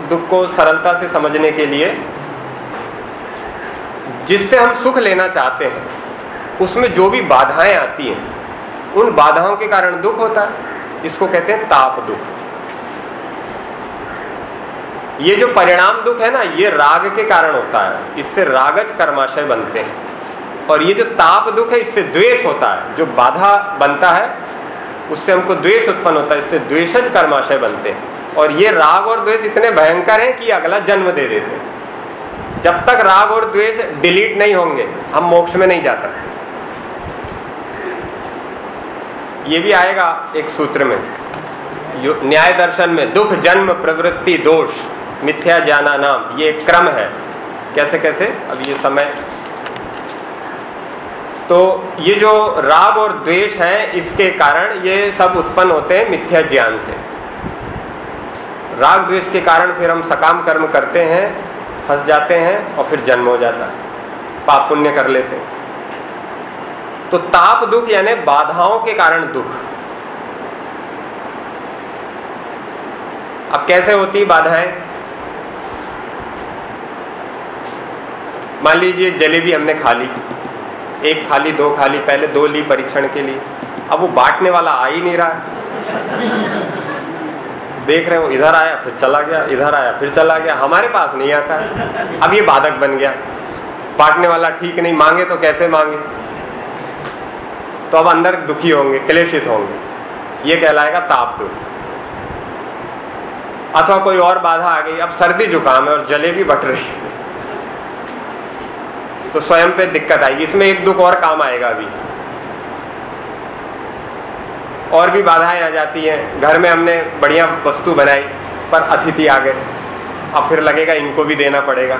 दुख को सरलता से समझने के लिए जिससे हम सुख लेना चाहते हैं, उसमें जो भी बाधाएँ आती हैं, उन बाधाओं के कारण दुख होता है। इसको कहते हैं ताप दुख। ये जो परिणाम दुख है ना, ये राग के कारण होता है। इससे रागज कर्माशय बनते हैं। और ये जो ताप दुख है, इससे द्वेष होता है। जो बाधा बनता है, उससे हमको द्वेष उत्पन्न होता है। इससे द्वेषज कर्माशय बनते हैं। और ये राग और द्वेष इतने भयंकर हैं कि अगला जन्म दे देते हैं। जब तक राग और द्वेष डिलीट नहीं होंगे, हम मोक्ष में नहीं जा सकते। ये भी आएगा एक सूत्र में। न्याय दर्शन में दुख, जन्म, प्रवृत्ति, दोष, मिथ्या, जाना, नाम, ये क्रम है। कैसे कैसे? अब ये समय। तो ये जो राग और द्वेष है, इसके कारण ये सब उत्पन्न होते हैं मिथ्या ज्ञान से। राग द्वेष के कारण फिर हम सकाम कर्म करते हैं, फंस जाते हैं और फिर जन्म हो जाता है। पाप पुण्य कर लेते हैं। तो ताप दुख यानी बाधाओं के कारण दुख। अब कैसे होती बाधाएँ? मान लीजिए जलेबी हमने खा ली। एक खा ली दो खाली, पहले दो ली परीक्षण के लिए। अब वो बांटने वाला आ ही नहीं रहा। देख रहे हो, इधर आया, फिर चला गया, इधर आया, फिर चला गया, हमारे पास नहीं आता। अब ये बाधक बन गया। बांटने वाला ठीक नहीं, मांगे तो कैसे मांगे? तो अब अंदर दुखी होंगे, क्लेशित होंगे। ये कहलाएगा ताप दुख। अथवा कोई और बाधा आ गई, अब सर्दी जुकाम है और जलेबी बट रही है। तो स्वयं पे दिक्कत आएगी। इसमें एक दुख और काम आएगा अभी। और भी बाधाएँ आ जाती हैं। घर में हमने बढ़िया वस्तु बनाई, पर अतिथि आ गए। अब फिर लगेगा इनको भी देना पड़ेगा।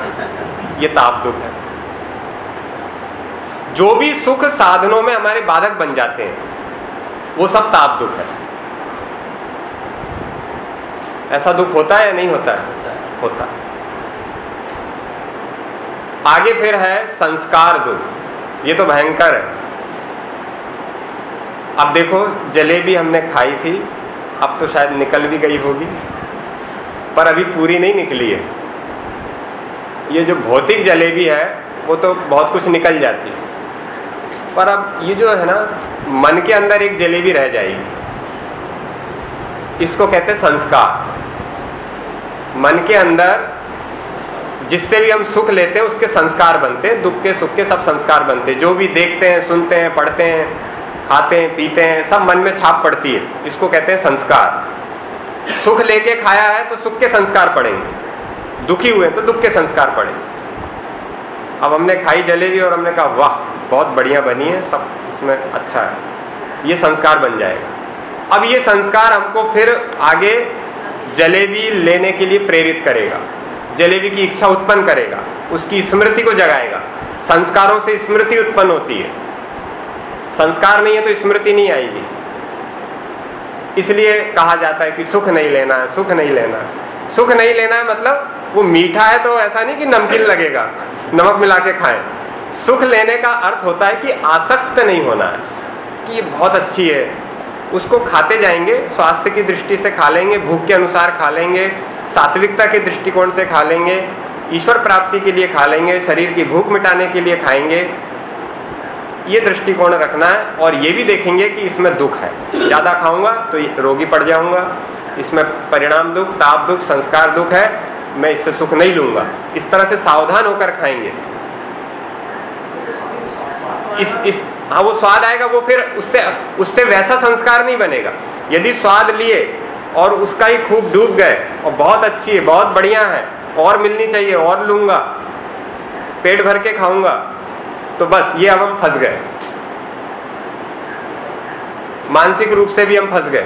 ये ताप दुख है। जो भी सुख साधनों में हमारे बाधक बन जाते हैं, वो सब ताप दुख है। ऐसा दुख होता है या नहीं होता है? होता है। आगे फिर है संस्कार दुख। ये तो भयंकर है। अब देखो, जलेबी हमने खाई थी, अब तो शायद निकल भी गई होगी, पर अभी पूरी नहीं निकली है। ये जो भौतिक जलेबी है, वो तो बहुत कुछ निकल जाती है। पर अब ये जो है ना, मन के अंदर एक जलेबी रह जाएगी। इसको कहते हैं संस्कार। मन के अंदर जिससे भी हम सुख लेते हैं, उसके संस्कार बनते हैं। दुख के, सुख के सब संस्कार बनते हैं। जो भी देखते हैं, सुनते हैं, पढ़ते हैं, खाते हैं, पीते हैं, सब मन में छाप पड़ती है। इसको कहते हैं संस्कार। सुख लेके खाया है तो सुख के संस्कार पड़ेंगे। दुखी हुए तो दुख के संस्कार पड़ेंगे। अब हमने खाई जलेबी और हमने कहा, वाह, बहुत बढ़िया बनी है, सब इसमें अच्छा है। ये संस्कार बन जाएगा। अब ये संस्कार हमको फिर आगे जलेबी लेने के लिए प्रेरित करेगा। जलेबी की इच्छा उत्पन्न करेगा। उसकी स्मृति को जगाएगा। संस्कारों से स्मृति उत्पन्न होती है। संस्कार नहीं है तो स्मृति नहीं आएगी। इसलिए कहा जाता है कि सुख नहीं लेना है, सुख नहीं लेना है। सुख नहीं लेना है मतलब वो मीठा है तो ऐसा नहीं कि नमकीन लगेगा, नमक मिला के खाएँ। सुख लेने का अर्थ होता है कि आसक्त नहीं होना है, कि ये बहुत अच्छी है। उसको खाते जाएँगे, स्वास्थ्य की दृष्टि से खा लेंगे, भूख के अनुसार खा लेंगे, सात्विकता के दृष्टिकोण से खा लेंगे, ईश्वर प्राप्ति के लिए खा लेंगे, शरीर की भूख मिटाने के लिए खाएँगे। ये दृष्टिकोण रखना है और ये भी देखेंगे कि इसमें दुख है। ज़्यादा खाऊँगा तो रोगी पड़ जाऊँगा। इसमें परिणाम दुख, ताप दुख, संस्कार दुख है, मैं इससे सुख नहीं लूँगा। इस तरह से सावधान होकर खाएँगे। इस इस हाँ वो स्वाद आएगा, वो फिर उससे उससे वैसा संस्कार नहीं बनेगा। यदि स्वाद लिए और उसका ही खूब डूब गए, और बहुत अच्छी है, बहुत बढ़िया है, और मिलनी चाहिए, और लूँगा, पेट भर के खाऊँगा तो बस, ये अब हम फंस गए। मानसिक रूप से भी हम फंस गए।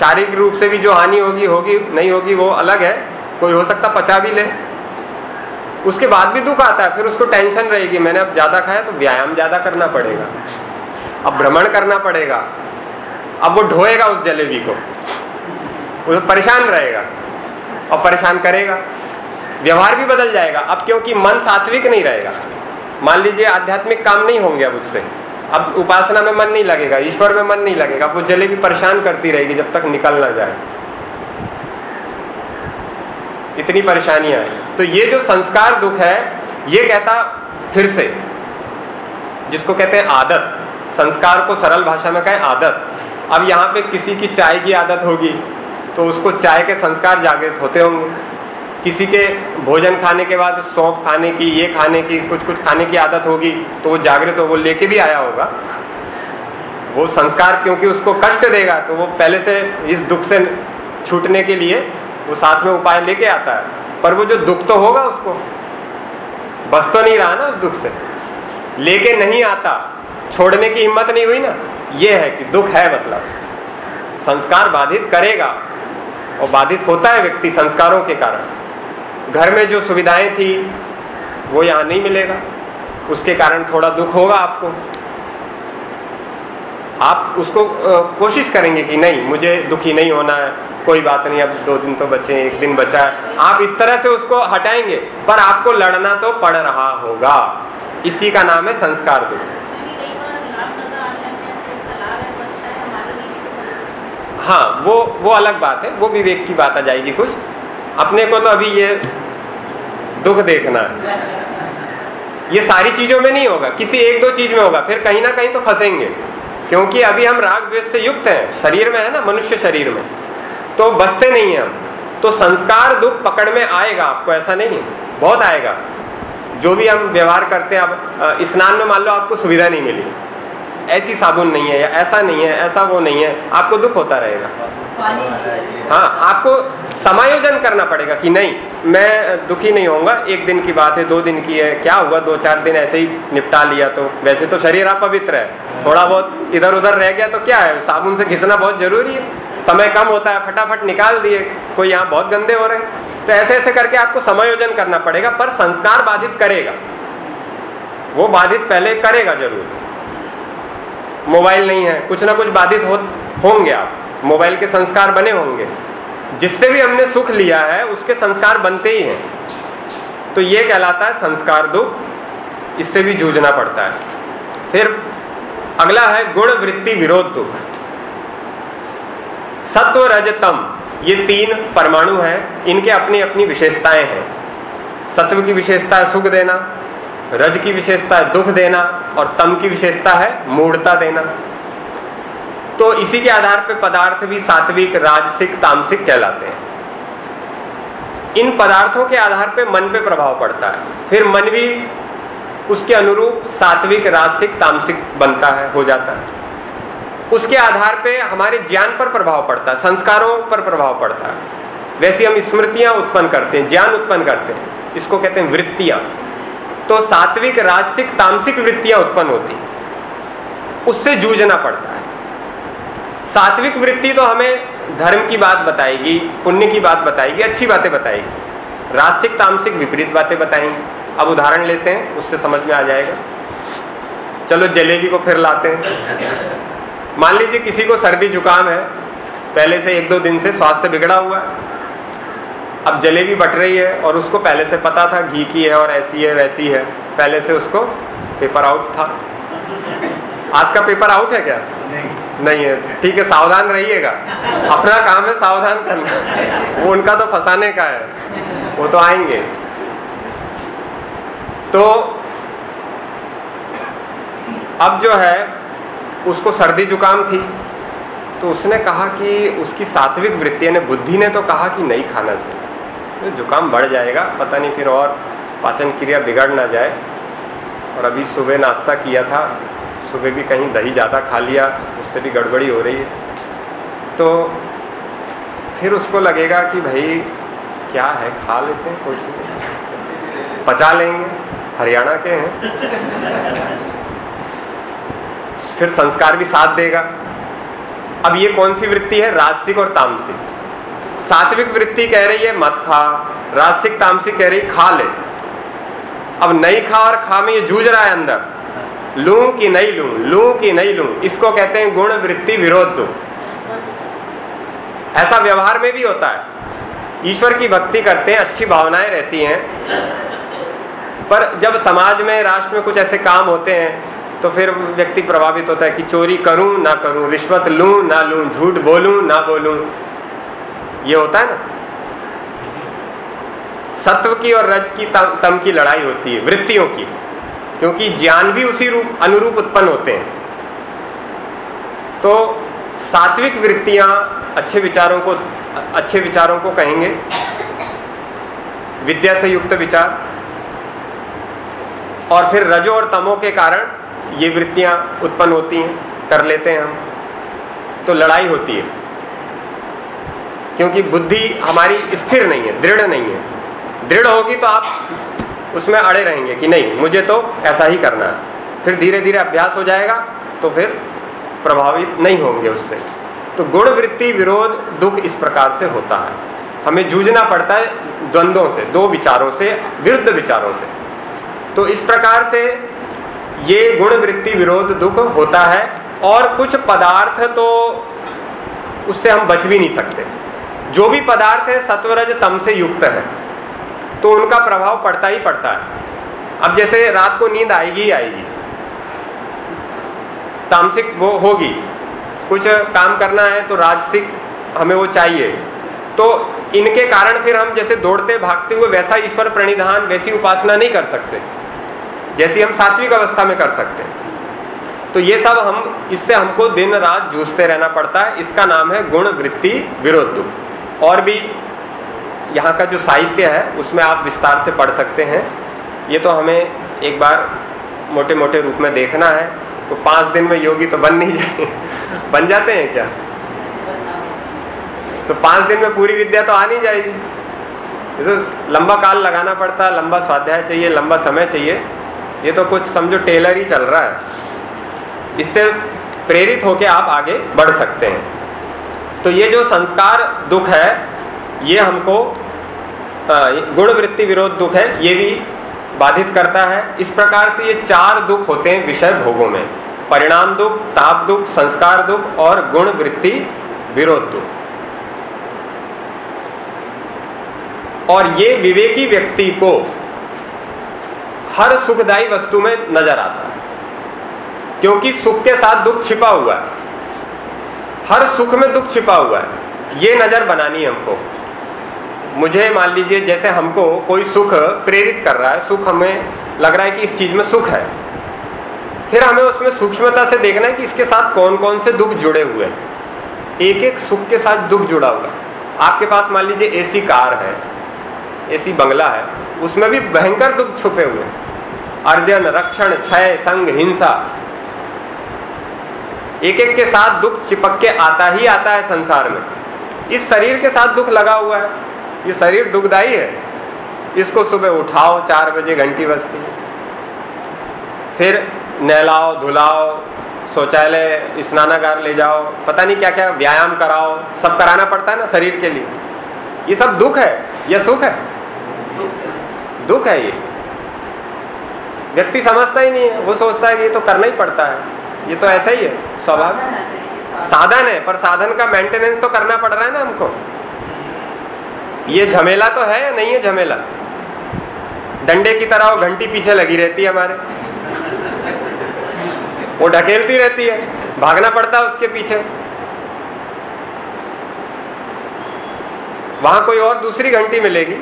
शारीरिक रूप से भी जो हानि होगी होगी, नहीं होगी, वो अलग है। कोई हो सकता पचा भी ले। उसके बाद भी दुख आता है, फिर उसको टेंशन रहेगी। मैंने अब ज़्यादा खाया तो व्यायाम ज़्यादा करना पड़ेगा। अब भ्रमण करना पड़ेगा। अब वो ढोएगा उस जलेबी को। वो परेशान रहेगा और परेशान करेगा। व्यवहार भी बदल जाएगा। अब क्योंकि मन सात्विक नहीं रहेगा। मान लीजिए आध्यात्मिक काम नहीं होंगे अब उससे। अब उपासना में मन नहीं लगेगा, ईश्वर में मन नहीं लगेगा, वो जलेबी परेशान करती रहेगी जब तक निकल ना जाए। इतनी परेशानियाँ हैं। तो ये जो संस्कार दुख है, ये कहता फिर से, जिसको कहते हैं आदत। संस्कार को सरल भाषा में कहें आदत। अब यहाँ पे किसी की चाय की आदत होगी तो उसको चाय के संस्कार जागृत होते होंगे। किसी के भोजन खाने के बाद, सौंफ खाने की, ये खाने की कुछ कुछ खाने की आदत होगी तो वो जागृत हो, वो लेके भी आया होगा। वो संस्कार क्योंकि उसको कष्ट देगा तो वो पहले से इस दुख से छूटने के लिए वो साथ में उपाय लेके आता है। पर वो जो दुख तो होगा उसको। बस तो नहीं रहा ना उस दुख से। लेके नहीं आता, छोड़ने की हिम्मत नहीं हुई ना, ये है कि दुख है मतलब। संस्कार बाधित करेगा, और बाधित होता है व्यक्ति संस्कारों के कारण। घर में जो सुविधाएँ थी, वो यहाँ नहीं मिलेगा। उसके कारण थोड़ा दुख होगा आपको। आप उसको कोशिश करेंगे कि नहीं, मुझे दुखी नहीं होना है, कोई बात नहीं, अब दो दिन तो बचे, एक दिन बचा है। आप इस तरह से उसको हटाएँगे, पर आपको लड़ना तो पड़ रहा होगा। इसी का नाम है संस्कार दुख। हाँ वो वो अलग बात है, वो विवेक की बात आ जाएगी कुछ। अपने को तो अभी ये दुख देखना है। ये सारी चीज़ों में नहीं होगा, किसी एक दो चीज़ में होगा, फिर कहीं ना कहीं तो फंसेंगे। क्योंकि अभी हम राग द्वेष से युक्त हैं, शरीर में है ना, मनुष्य शरीर में। तो बसते नहीं हैं हम। तो संस्कार दुख पकड़ में आएगा आपको, ऐसा नहीं है। बहुत आएगा। जो भी हम व्यवहार करते हैं, अब स्नान में मान लो आपको सुविधा नहीं मिली। ऐसी साबुन नहीं है या ऐसा नहीं है, ऐसा वो नहीं है, आपको दुख होता रहेगा। हाँ आपको समायोजन करना पड़ेगा कि नहीं मैं दुखी नहीं होऊँगा एक दिन की बात है दो दिन की है क्या हुआ दो चार दिन ऐसे ही निपटा लिया तो। वैसे तो शरीर आप पवित्र है थोड़ा बहुत इधर उधर रह गया तो क्या है साबुन से घिसना बहुत ज़रूरी है। समय कम होता है फटाफट निकाल दिए कोई यहाँ बहुत गंदे हो रहे हैं। तो ऐसे ऐसे करके आपको समायोजन करना पड़ेगा पर संस्कार बाधित करेगा। वो बाधित पहले करेगा ज़रूर। मोबाइल नहीं है कुछ ना कुछ बाधित हो होंगे आप। मोबाइल के संस्कार बने होंगे। जिससे भी हमने सुख लिया है, उसके संस्कार बनते ही हैं। तो ये कहलाता है संस्कार दुख। इससे भी जूझना पड़ता है। फिर अगला है गुण वृत्ति विरोध दुख। सत्व रजतम, ये तीन परमाणु हैं। इनके अपनी अपनी विशेषताएँ हैं। सत्व की विशेषता है सुख देना, रज की विशेषता है दुख देना, और तम की विशेषता है मूढ़ता देना। तो इसी के आधार पर पदार्थ भी सात्विक, राजसिक, तामसिक कहलाते हैं। इन पदार्थों के आधार पर मन पे प्रभाव पड़ता है। फिर मन भी उसके अनुरूप सात्विक, राजसिक, तामसिक बनता है, हो जाता है। उसके आधार पे हमारे ज्ञान पर प्रभाव पड़ता है, संस्कारों पर प्रभाव पड़ता है। वैसे हम स्मृतियाँ उत्पन्न करते हैं, ज्ञान उत्पन्न करते हैं, इसको कहते हैं वृत्तियाँ। तो सात्विक, राजसिक, तामसिक वृत्तियाँ उत्पन्न होती उससे जूझना पड़ता है। सात्विक वृत्ति तो हमें धर्म की बात बताएगी, पुण्य की बात बताएगी, अच्छी बातें बताएगी। राजसिक, तामसिक विपरीत बातें बताएँगी। अब उदाहरण लेते हैं, उससे समझ में आ जाएगा। चलो जलेबी को फिर लाते हैं। मान लीजिए किसी को सर्दी जुकाम है, पहले से एक दो दिन से स्वास्थ्य बिगड़ा हुआ है। अब जलेबी बट रही है और उसको पहले से पता था, घी की है और ऐसी है, वैसी है। पहले से उसको पेपर आउट था। आज का पेपर आउट है क्या? नहीं है। ठीक है, सावधान रहिएगा। अपना काम है सावधान करना। वो उनका तो फंसाने का है। वो तो आएँगे। तो अब जो है, उसको सर्दी जुकाम थी। तो उसने कहा कि उसकी सात्विक वृत्ति ने, बुद्धि ने तो कहा कि नहीं खाना चाहिए। तो जुकाम बढ़ जाएगा। पता नहीं फिर और पाचन क्रिया बिगड़ ना जाए। और अभी सुबह नाश्ता किया था। सुबह भी कहीं दही ज़्यादा खा लिया, उससे भी गड़बड़ी हो रही है। तो फिर उसको लगेगा कि भाई, क्या है, खा लेते हैं कुछ नहीं पचा लेंगे, हरियाणा के हैं। फिर संस्कार भी साथ देगा। अब ये कौन सी वृत्ति है? राजसिक और तामसिक। सात्विक वृत्ति कह रही है, मत खा। राजसिक, तामसिक कह रही, खा ले। अब नहीं खा और खा में ये जूझ रहा है अंदर। लू कि नहीं लू? लू कि नहीं लू? इसको कहते हैं गुण वृत्ति विरोध दो। ऐसा व्यवहार में भी होता है। ईश्वर की भक्ति करते हैं अच्छी भावनाएँ रहती हैं। पर जब समाज में राष्ट्र में कुछ ऐसे काम होते हैं तो फिर व्यक्ति प्रभावित होता है कि चोरी करूँ ना करूँ रिश्वत लूँ ना लूँ झूठ बोलूँ ना बोलूँ। ये होता है ना? सत्व की और रज की तम, की लड़ाई होती है वृत्तियों की। क्योंकि ज्ञान भी उसी रूप, अनुरूप उत्पन्न होते हैं। तो सात्विक वृत्तियाँ अच्छे विचारों को, अच्छे विचारों को कहेंगे। विद्या से युक्त विचार। और फिर रजो और तमो के कारण ये वृत्तियाँ उत्पन्न होती हैं, कर लेते हैं हम। तो लड़ाई होती है। क्योंकि बुद्धि हमारी स्थिर नहीं है, दृढ़ नहीं है। दृढ़ होगी तो आप उसमें अड़े रहेंगे कि नहीं, मुझे तो ऐसा ही करना है। फिर धीरे धीरे अभ्यास हो जाएगा तो फिर प्रभावित नहीं होंगे उससे। तो गुण वृत्ति विरोध दुख इस प्रकार से होता है। हमें जूझना पड़ता है द्वंद्वों से, दो विचारों से, विरुद्ध विचारों से। तो इस प्रकार से ये गुण वृत्ति विरोध दुख होता है, और कुछ पदार्थ तो उससे हम बच भी नहीं सकते। जो भी पदार्थ है, सत्वरज तम से युक्त है। तो उनका प्रभाव पड़ता ही पड़ता है। अब जैसे रात को नींद आएगी ही आएगी। तामसिक वो होगी। कुछ काम करना है तो राजसिक हमें वो चाहिए। तो इनके कारण फिर हम जैसे दौड़ते, भागते हुए वैसा ईश्वर प्रणिधान, वैसी उपासना नहीं कर सकते। जैसी हम सात्विक अवस्था में कर सकते। तो ये सब हम, इससे हमको दिन रात जूझते रहना पड़ता है। इसका नाम है गुण, वृत्ति विरोध और भी यहाँ का जो साहित्य है, उसमें आप विस्तार से पढ़ सकते हैं। ये तो हमें एक बार मोटे मोटे रूप में देखना है तो पाँच दिन में योगी तो बन नहीं जाए [LAUGHS] बन जाते हैं क्या? तो पाँच दिन में पूरी विद्या तो आ नहीं जाएगी। तो लंबा काल लगाना पड़ता है, लंबा स्वाध्याय चाहिए, लंबा समय चाहिए। ये तो कुछ समझो टेलर ही चल रहा है। इससे प्रेरित होकर आप आगे बढ़ सकते हैं। तो ये जो संस्कार दुख है ये हमको गुण वृत्ति विरोध दुख है, ये भी बाधित करता है। इस प्रकार से ये चार दुख होते हैं विषय भोगों में। परिणाम दुख, ताप दुख, संस्कार दुख और गुण वृत्ति विरोध दुख। और ये विवेकी व्यक्ति को हर सुखदायी वस्तु में नज़र आता है। क्योंकि सुख के साथ दुख छिपा हुआ है। हर सुख में दुख छिपा हुआ है। ये नज़र बनानी है हमको। मुझे मान लीजिए जैसे हमको कोई सुख प्रेरित कर रहा है, सुख हमें लग रहा है कि इस चीज़ में सुख है। फिर हमें उसमें सूक्ष्मता से देखना है कि इसके साथ कौन कौन से दुख जुड़े हुए हैं। एक एक सुख के साथ दुख जुड़ा हुआ है। आपके पास मान लीजिए एसी कार है, एसी बंगला है, उसमें भी भयंकर दुख छुपे हुए हैं। अर्जन, रक्षण, क्षय, संग, हिंसा। एक एक के साथ दुख चिपक के आता ही आता है संसार में। इस शरीर के साथ दुख लगा हुआ है। ये शरीर दुखदाई है। इसको सुबह उठाओ चार बजे घंटी बजती है। फिर नहलाओ धुलाओ शौचालय स्नानागार ले जाओ। पता नहीं क्या क्या व्यायाम कराओ। सब कराना पड़ता है ना शरीर के लिए। ये सब दुख है। या सुख है? दुख है ये। व्यक्ति समझता ही नहीं है। वो सोचता है कि ये तो करना ही पड़ता है। ये तो ऐसा ही है। स्वभाव। साधन है पर साधन का मेंटेनेंस तो करना पड़ रहा है ना हमको। ये झमेला तो है या नहीं है झमेला? डंडे की तरह वो घंटी पीछे लगी रहती है हमारे। वो ढकेलती रहती है, भागना पड़ता है उसके पीछे। वहाँ कोई और दूसरी घंटी मिलेगी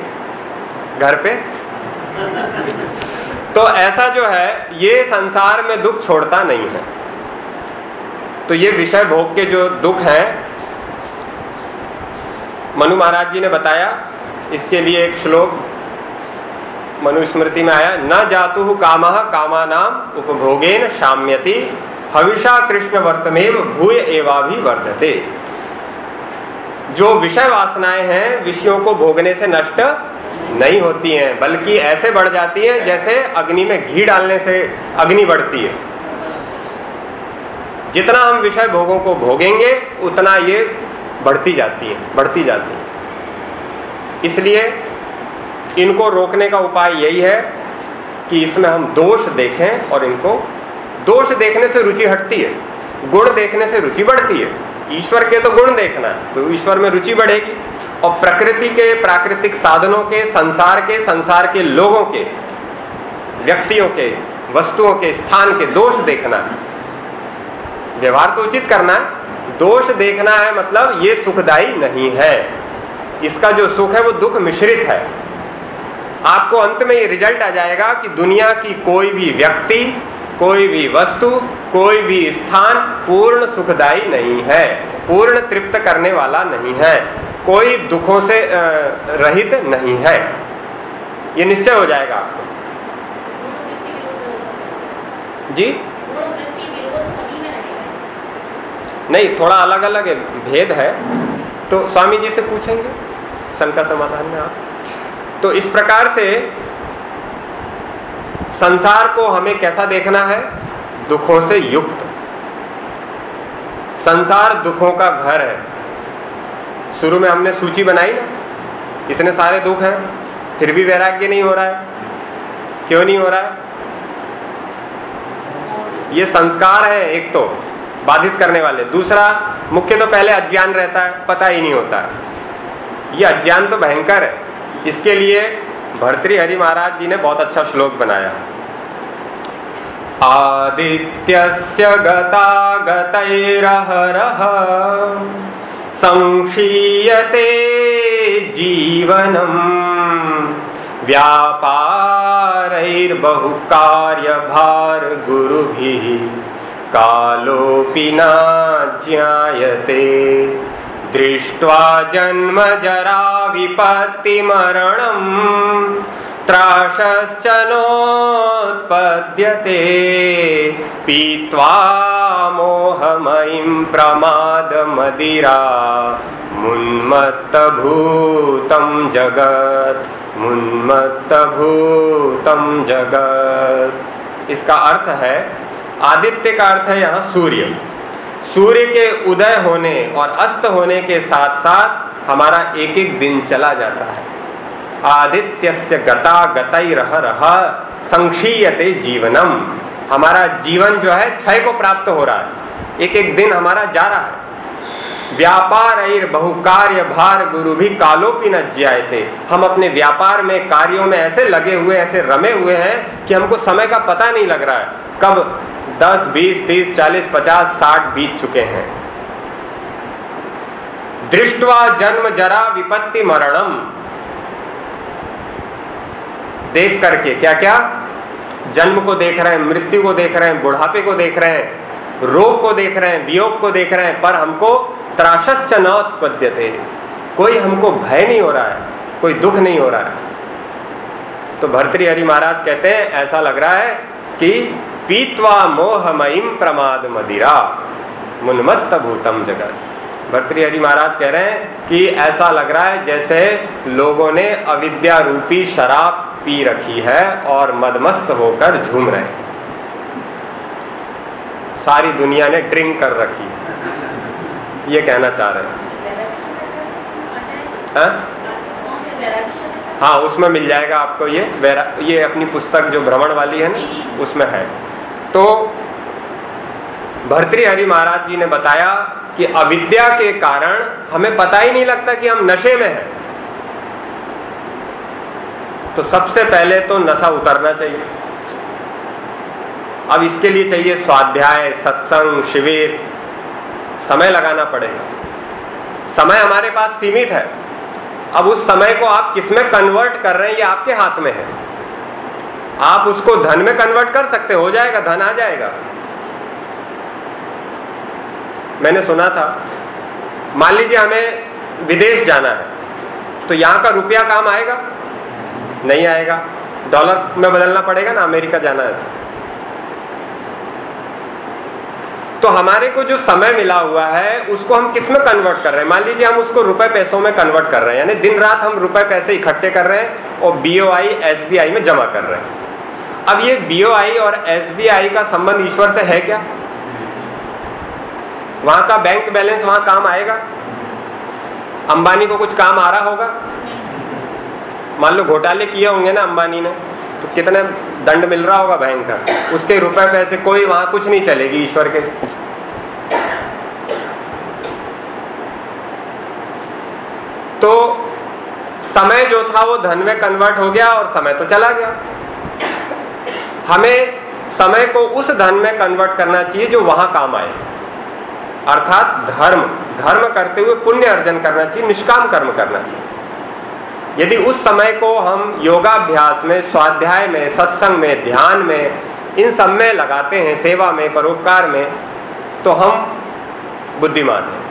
घर पे? तो ऐसा जो है, ये संसार में दुख छोड़ता नहीं है। तो ये विषय भोग के जो दुख हैं मनु महाराज जी ने बताया, इसके लिए एक श्लोक मनुस्मृति में आया, न जातु काम कामा नाम उपभोगेन शाम्यति, हविषा कृष्ण वर्तमेव भूय एवा भी वर्धते जो विषय वासनाएँ हैं, विषयों को भोगने से नष्ट नहीं होती हैं, बल्कि ऐसे बढ़ जाती हैं जैसे अग्नि में घी डालने से अग्नि बढ़ती है। जितना हम विषय भोगों को भोगेंगे, उतना ये बढ़ती जाती है, बढ़ती जाती है। इसलिए इनको रोकने का उपाय यही है कि इसमें हम दोष देखें और इनको, दोष देखने से रुचि हटती है, गुण देखने से रुचि बढ़ती है। ईश्वर के तो गुण देखना है तो ईश्वर में रुचि बढ़ेगी। और प्रकृति के, प्राकृतिक साधनों के, संसार के संसार के लोगों के, व्यक्तियों के, वस्तुओं के, स्थान के दोष देखना। व्यवहार तो उचित करना है दोष देखना है मतलब ये सुखदाई नहीं है। इसका जो सुख है वो दुख मिश्रित है। आपको अंत में ये रिज़ल्ट आ जाएगा कि दुनिया की कोई भी व्यक्ति, कोई भी वस्तु, कोई भी स्थान पूर्ण सुखदाई नहीं है। पूर्ण तृप्त करने वाला नहीं है। कोई दुखों से रहित नहीं है। ये निश्चय हो जाएगा आपको। जी? नहीं, थोड़ा अलग अलग है, भेद है। तो स्वामी जी से पूछेंगे शंका समाधान में आप। तो इस प्रकार से संसार को हमें कैसा देखना है? दुखों से युक्त। संसार दुखों का घर है। शुरू में हमने सूची बनाई ना, इतने सारे दुख हैं, फिर भी वैराग्य नहीं हो रहा है। क्यों नहीं हो रहा है? ये संस्कार है, एक तो। बाधित करने वाले। दूसरा, मुख्य तो पहले अज्ञान रहता है, पता ही नहीं होता। है ये अज्ञान तो भयंकर है। इसके लिए भर्तृहरि महाराज जी ने बहुत अच्छा श्लोक बनाया। आदित्यस्य गता गतैरहरः संक्षीयते जीवनम् व्यापारैर्बहुकार्यभार गुरुभिः। कालोऽपि ज्ञायते। दृष्ट्वा जन्म जरा त्राशश्च नोत्पद्यते। पीत्वा मोहमयीं प्रमादमदिरा। मुन्मत्तभूतं जगत्। मुन्मत्तभूतं जगत। इसका अर्थ है आदित्य का अर्थ है यहाँ सूर्य। सूर्य के उदय होने और अस्त होने के साथ साथ हमारा एक एक दिन चला जाता है। आदित्य से गता गतई रह रहा संक्षीयते जीवनम। हमारा जीवन जो है क्षय को प्राप्त हो रहा है। एक एक दिन हमारा जा रहा है। व्यापार बहुकार्य भार गुरु भी कालोपी न ज्यायते। हम अपने व्यापार में, कार्यों में ऐसे लगे हुए, ऐसे रमे हुए हैं कि हमको समय का पता नहीं लग रहा है। कब 10, 20, 30, 40, 50, 60 बीत चुके हैं। दृष्टवा जन्म जरा विपत्ति मरणम। देख करके क्या क्या जन्म को देख रहे हैं मृत्यु को देख रहे हैं बुढ़ापे को देख रहे हैं रोग को देख रहे हैं वियोग को देख रहे हैं पर हमको त्राशश्च नौत्पद्य थे। कोई हमको भय नहीं हो रहा है कोई दुख नहीं हो रहा है। तो भर्तृहरि महाराज कहते हैं ऐसा लग रहा है कि पीतवा मोहमयीम प्रमाद मदिरा मुन्मत्त भूतम जगत भर्तृहरि महाराज कह रहे हैं कि ऐसा लग रहा है जैसे लोगों ने अविद्या रूपी शराब पी रखी है और मदमस्त होकर झूम रहे सारी दुनिया ने ड्रिंक कर रखी ये कहना चाह रहे हैं। हाँ? हाँ उसमें मिल जाएगा आपको ये। ये अपनी पुस्तक जो भ्रमण वाली है ना, उसमें है। तो भर्तृहरि महाराज जी ने बताया कि अविद्या के कारण हमें पता ही नहीं लगता कि हम नशे में हैं। तो सबसे पहले तो नशा उतरना चाहिए। अब इसके लिए चाहिए स्वाध्याय, सत्संग, शिविर। समय लगाना पड़ेगा। समय हमारे पास सीमित है। अब उस समय को आप किसमें कन्वर्ट कर रहे हैं, ये आपके हाथ में है। आप उसको धन में कन्वर्ट कर सकते हो जाएगा, धन आ जाएगा। मैंने सुना था, मान लीजिए हमें विदेश जाना है तो यहाँ का रुपया काम आएगा? नहीं आएगा। डॉलर में बदलना पड़ेगा ना, अमेरिका जाना है तो। तो हमारे को जो समय मिला हुआ है, उसको हम किसमें कन्वर्ट कर रहे हैं? मान लीजिए हम उसको रुपए पैसों में कन्वर्ट कर रहे हैं, यानी दिन रात हम रुपए पैसे इकट्ठे कर रहे हैं और B O I S B I में जमा कर रहे हैं। अब ये बी ओ आई और एस बी आई का संबंध ईश्वर से है क्या? वहाँ का बैंक बैलेंस वहाँ काम आएगा? अंबानी को कुछ काम आ रहा होगा? मान लो घोटाले किए होंगे ना अंबानी ने तो कितने दंड मिल रहा होगा का? उसके रुपए पैसे कोई वहाँ कुछ नहीं चलेगी ईश्वर के। तो समय जो था वो धन में कन्वर्ट हो गया और समय तो चला गया। हमें समय को उस धन में कन्वर्ट करना चाहिए जो वहाँ काम आए। अर्थात धर्म। धर्म करते हुए पुण्य अर्जन करना चाहिए, निष्काम कर्म करना चाहिए। यदि उस समय को हम योगाभ्यास में, स्वाध्याय में, सत्संग में, ध्यान में, इन सब में लगाते हैं, सेवा में, परोपकार में तो हम बुद्धिमान हैं।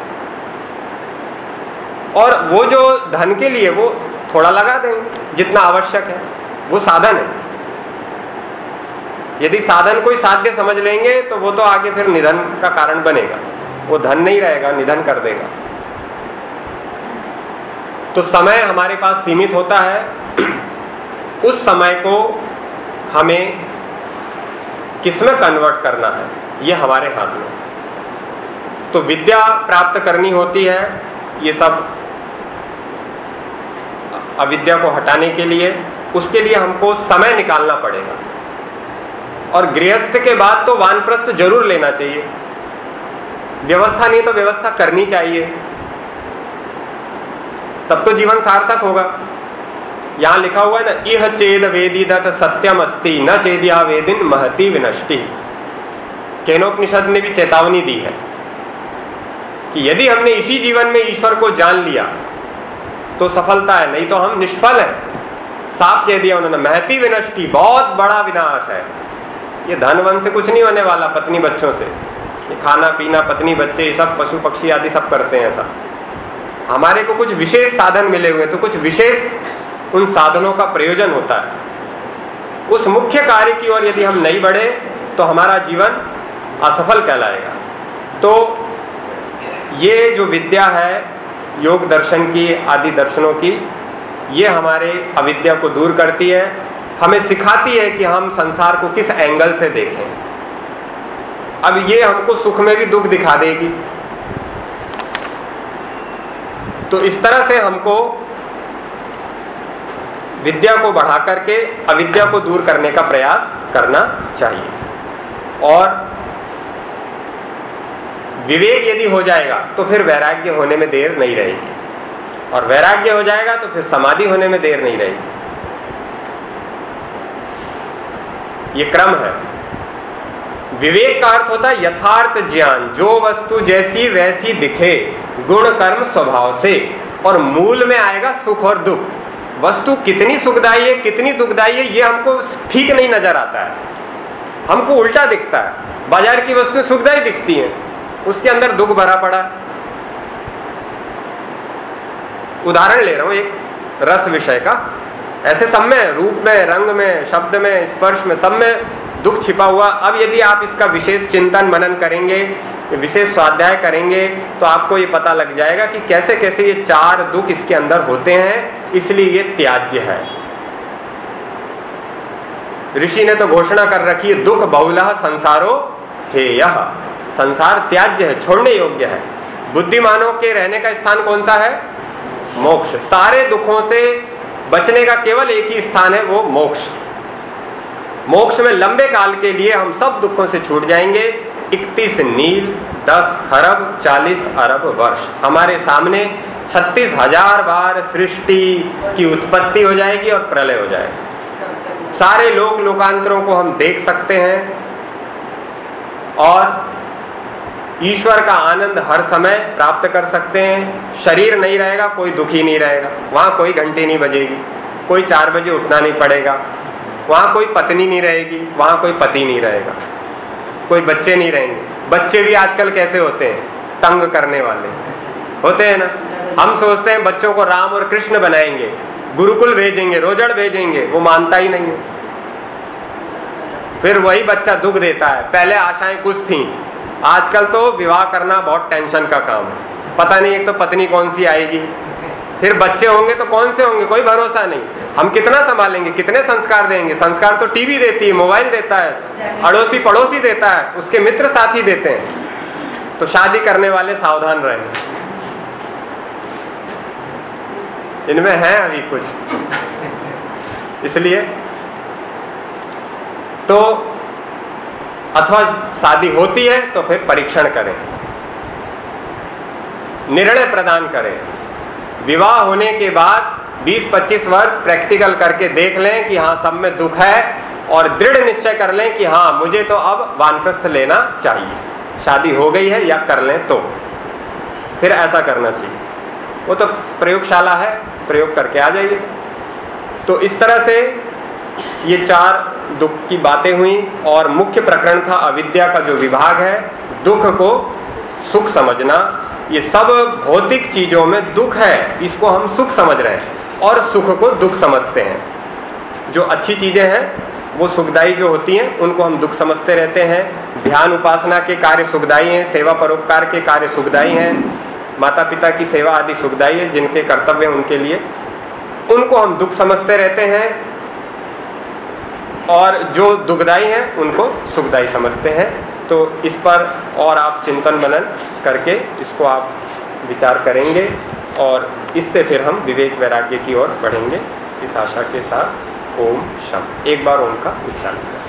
और वो जो धन के लिए वो थोड़ा लगा देंगे, जितना आवश्यक है, वो साधन है। यदि साधन कोई साध्य समझ लेंगे तो वो तो आगे फिर निधन का कारण बनेगा। वो धन नहीं रहेगा, निधन कर देगा। तो समय हमारे पास सीमित होता है। उस समय को हमें किसमें कन्वर्ट करना है? ये हमारे हाथ में। तो विद्या प्राप्त करनी होती है, ये सब अविद्या को हटाने के लिए। उसके लिए हमको समय निकालना पड़ेगा। और गृहस्थ के बाद तो वानप्रस्थ ज़रूर लेना चाहिए। व्यवस्था नहीं तो व्यवस्था करनी चाहिए। तब तो जीवन सार्थक होगा। यहाँ लिखा हुआ है ना, इह चेद वेदी दत्त सत्यम अस्ति, न चेदिया वेदिन महती विनष्टि। केनोपनिषद ने भी चेतावनी दी है कि यदि हमने इसी जीवन में ईश्वर को जान लिया तो सफलता है, नहीं तो हम निष्फल हैं। साफ़ कह दिया उन्होंने, महती विनष्टि, बहुत बड़ा विनाश है। ये धन वन से कुछ नहीं होने वाला पत्नी बच्चों से। ये खाना, पीना, पत्नी, बच्चे, ये सब पशु, पक्षी आदि सब करते हैं ऐसा। हमारे को कुछ विशेष साधन मिले हुए तो कुछ विशेष उन साधनों का प्रयोजन होता है। उस मुख्य कार्य की ओर यदि हम नहीं बढ़े तो हमारा जीवन असफल कहलाएगा। तो ये जो विद्या है, योग दर्शन की, आदि दर्शनों की, ये हमारे अविद्या को दूर करती है। हमें सिखाती है कि हम संसार को किस एंगल से देखें। अब ये हमको सुख में भी दुख दिखा देगी। तो इस तरह से हमको विद्या को बढ़ा करके अविद्या को दूर करने का प्रयास करना चाहिए। और विवेक यदि हो जाएगा तो फिर वैराग्य होने में देर नहीं रहेगी। और वैराग्य हो जाएगा तो फिर समाधि होने में देर नहीं रहेगी। ये क्रम है। विवेक का अर्थ होता है यथार्थ ज्ञान। जो वस्तु जैसी वैसी दिखे, गुण कर्म स्वभाव से, और मूल में आएगा सुख और दुख। वस्तु कितनी सुखदाई है, कितनी दुखदाई है, ये हमको ठीक नहीं नज़र आता है। हमको उल्टा दिखता है। बाज़ार की वस्तु सुखदाई दिखती हैं। उसके अंदर दुख भरा पड़ा। उदाहरण ले रहा हूँ एक रस विषय का। ऐसे सब में, रूप में, रंग में, शब्द में, स्पर्श में, सब में दुख छिपा हुआ। अब यदि आप इसका विशेष चिंतन मनन करेंगे, विशेष स्वाध्याय करेंगे तो आपको ये पता लग जाएगा कि कैसे कैसे ये चार दुख इसके अंदर होते हैं, इसलिए ये त्याज्य है। ऋषि ने तो घोषणा कर रखी है, दुख बहुलह संसारो हे यह संसार त्याज्य है, छोड़ने योग्य है। बुद्धिमानों के रहने का स्थान कौन सा है? मोक्ष। सारे दुखों से बचने का केवल एक ही स्थान है वो मोक्ष। मोक्ष में लंबे काल के लिए हम सब दुखों से छूट जाएँगे। इकतीस नील, दस खरब, चालीस अरब वर्ष। हमारे सामने छत्तीस हज़ार बार सृष्टि की उत्पत्ति हो जाएगी और प्रलय हो जाएगा। सारे लोक लोकांतरों को हम देख सकते हैं और ईश्वर का आनंद हर समय प्राप्त कर सकते हैं। शरीर नहीं रहेगा, कोई दुखी नहीं रहेगा। वहाँ कोई घंटी नहीं बजेगी, कोई चार बजे उठना नहीं पड़ेगा। वहाँ कोई पत्नी नहीं रहेगी, वहाँ कोई पति नहीं रहेगा। कोई बच्चे नहीं रहेंगे। बच्चे भी आजकल कैसे होते हैं? तंग करने वाले। होते हैं ना? हम सोचते हैं बच्चों को राम और कृष्ण बनाएँगे, गुरुकुल भेजेंगे, रोजड़ भेजेंगे, वो मानता ही नहीं है। फिर वही बच्चा दुख देता है। पहले आशाएँ कुछ थी आजकल तो विवाह करना बहुत टेंशन का काम है। पता नहीं, एक तो पत्नी कौन सी आएगी? फिर बच्चे होंगे तो कौन से होंगे? कोई भरोसा नहीं। हम कितना संभालेंगे? कितने संस्कार देंगे? संस्कार तो टीवी देती है, मोबाइल देता है, अड़ोसी पड़ोसी देता है, उसके मित्र साथी देते हैं। तो शादी करने वाले सावधान रहे। इनमें है अभी कुछ। इसलिए तो अथवा शादी होती है तो फिर परीक्षण करें। निर्णय प्रदान करें। विवाह होने के बाद 20-25 वर्ष प्रैक्टिकल करके देख लें कि हाँ सब में दुख है और दृढ़ निश्चय कर लें कि हाँ मुझे तो अब वानप्रस्थ लेना चाहिए। शादी हो गई है या कर लें तो। फिर ऐसा करना चाहिए। वो तो प्रयोगशाला है, प्रयोग करके आ जाइए। तो इस तरह से ये चार दुख की बातें हुई और मुख्य प्रकरण था अविद्या का जो विभाग है, दुख को सुख समझना। ये सब भौतिक चीज़ों में दुख है, इसको हम सुख समझ रहे हैं और सुख को दुख समझते हैं। जो अच्छी चीज़ें हैं, वो सुखदाई जो होती हैं, उनको हम दुख समझते रहते हैं। ध्यान उपासना के कार्य सुखदाई हैं, सेवा परोपकार के कार्य सुखदाई हैं माता पिता की सेवा आदि सुखदाई है, जिनके कर्तव्य उनके लिए। उनको हम दुख समझते रहते हैं और जो दुखदाई हैं, उनको सुखदाई समझते हैं। तो इस पर और आप चिंतन मनन करके इसको आप विचार करेंगे और इससे फिर हम विवेक वैराग्य की ओर बढ़ेंगे। इस आशा के साथ ओम शम एक बार ओम का उच्चारण करें।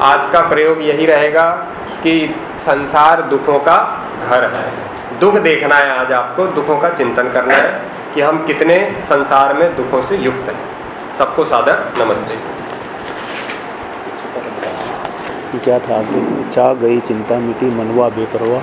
आज का प्रयोग यही रहेगा कि संसार दुखों का घर है। दुख देखना है आज आपको, दुखों का चिंतन करना है कि हम कितने संसार में दुखों से युक्त हैं। सबको सादर नमस्ते। क्या था? आगे चाह गई चिंता मिटी मनवा बेपरवाह।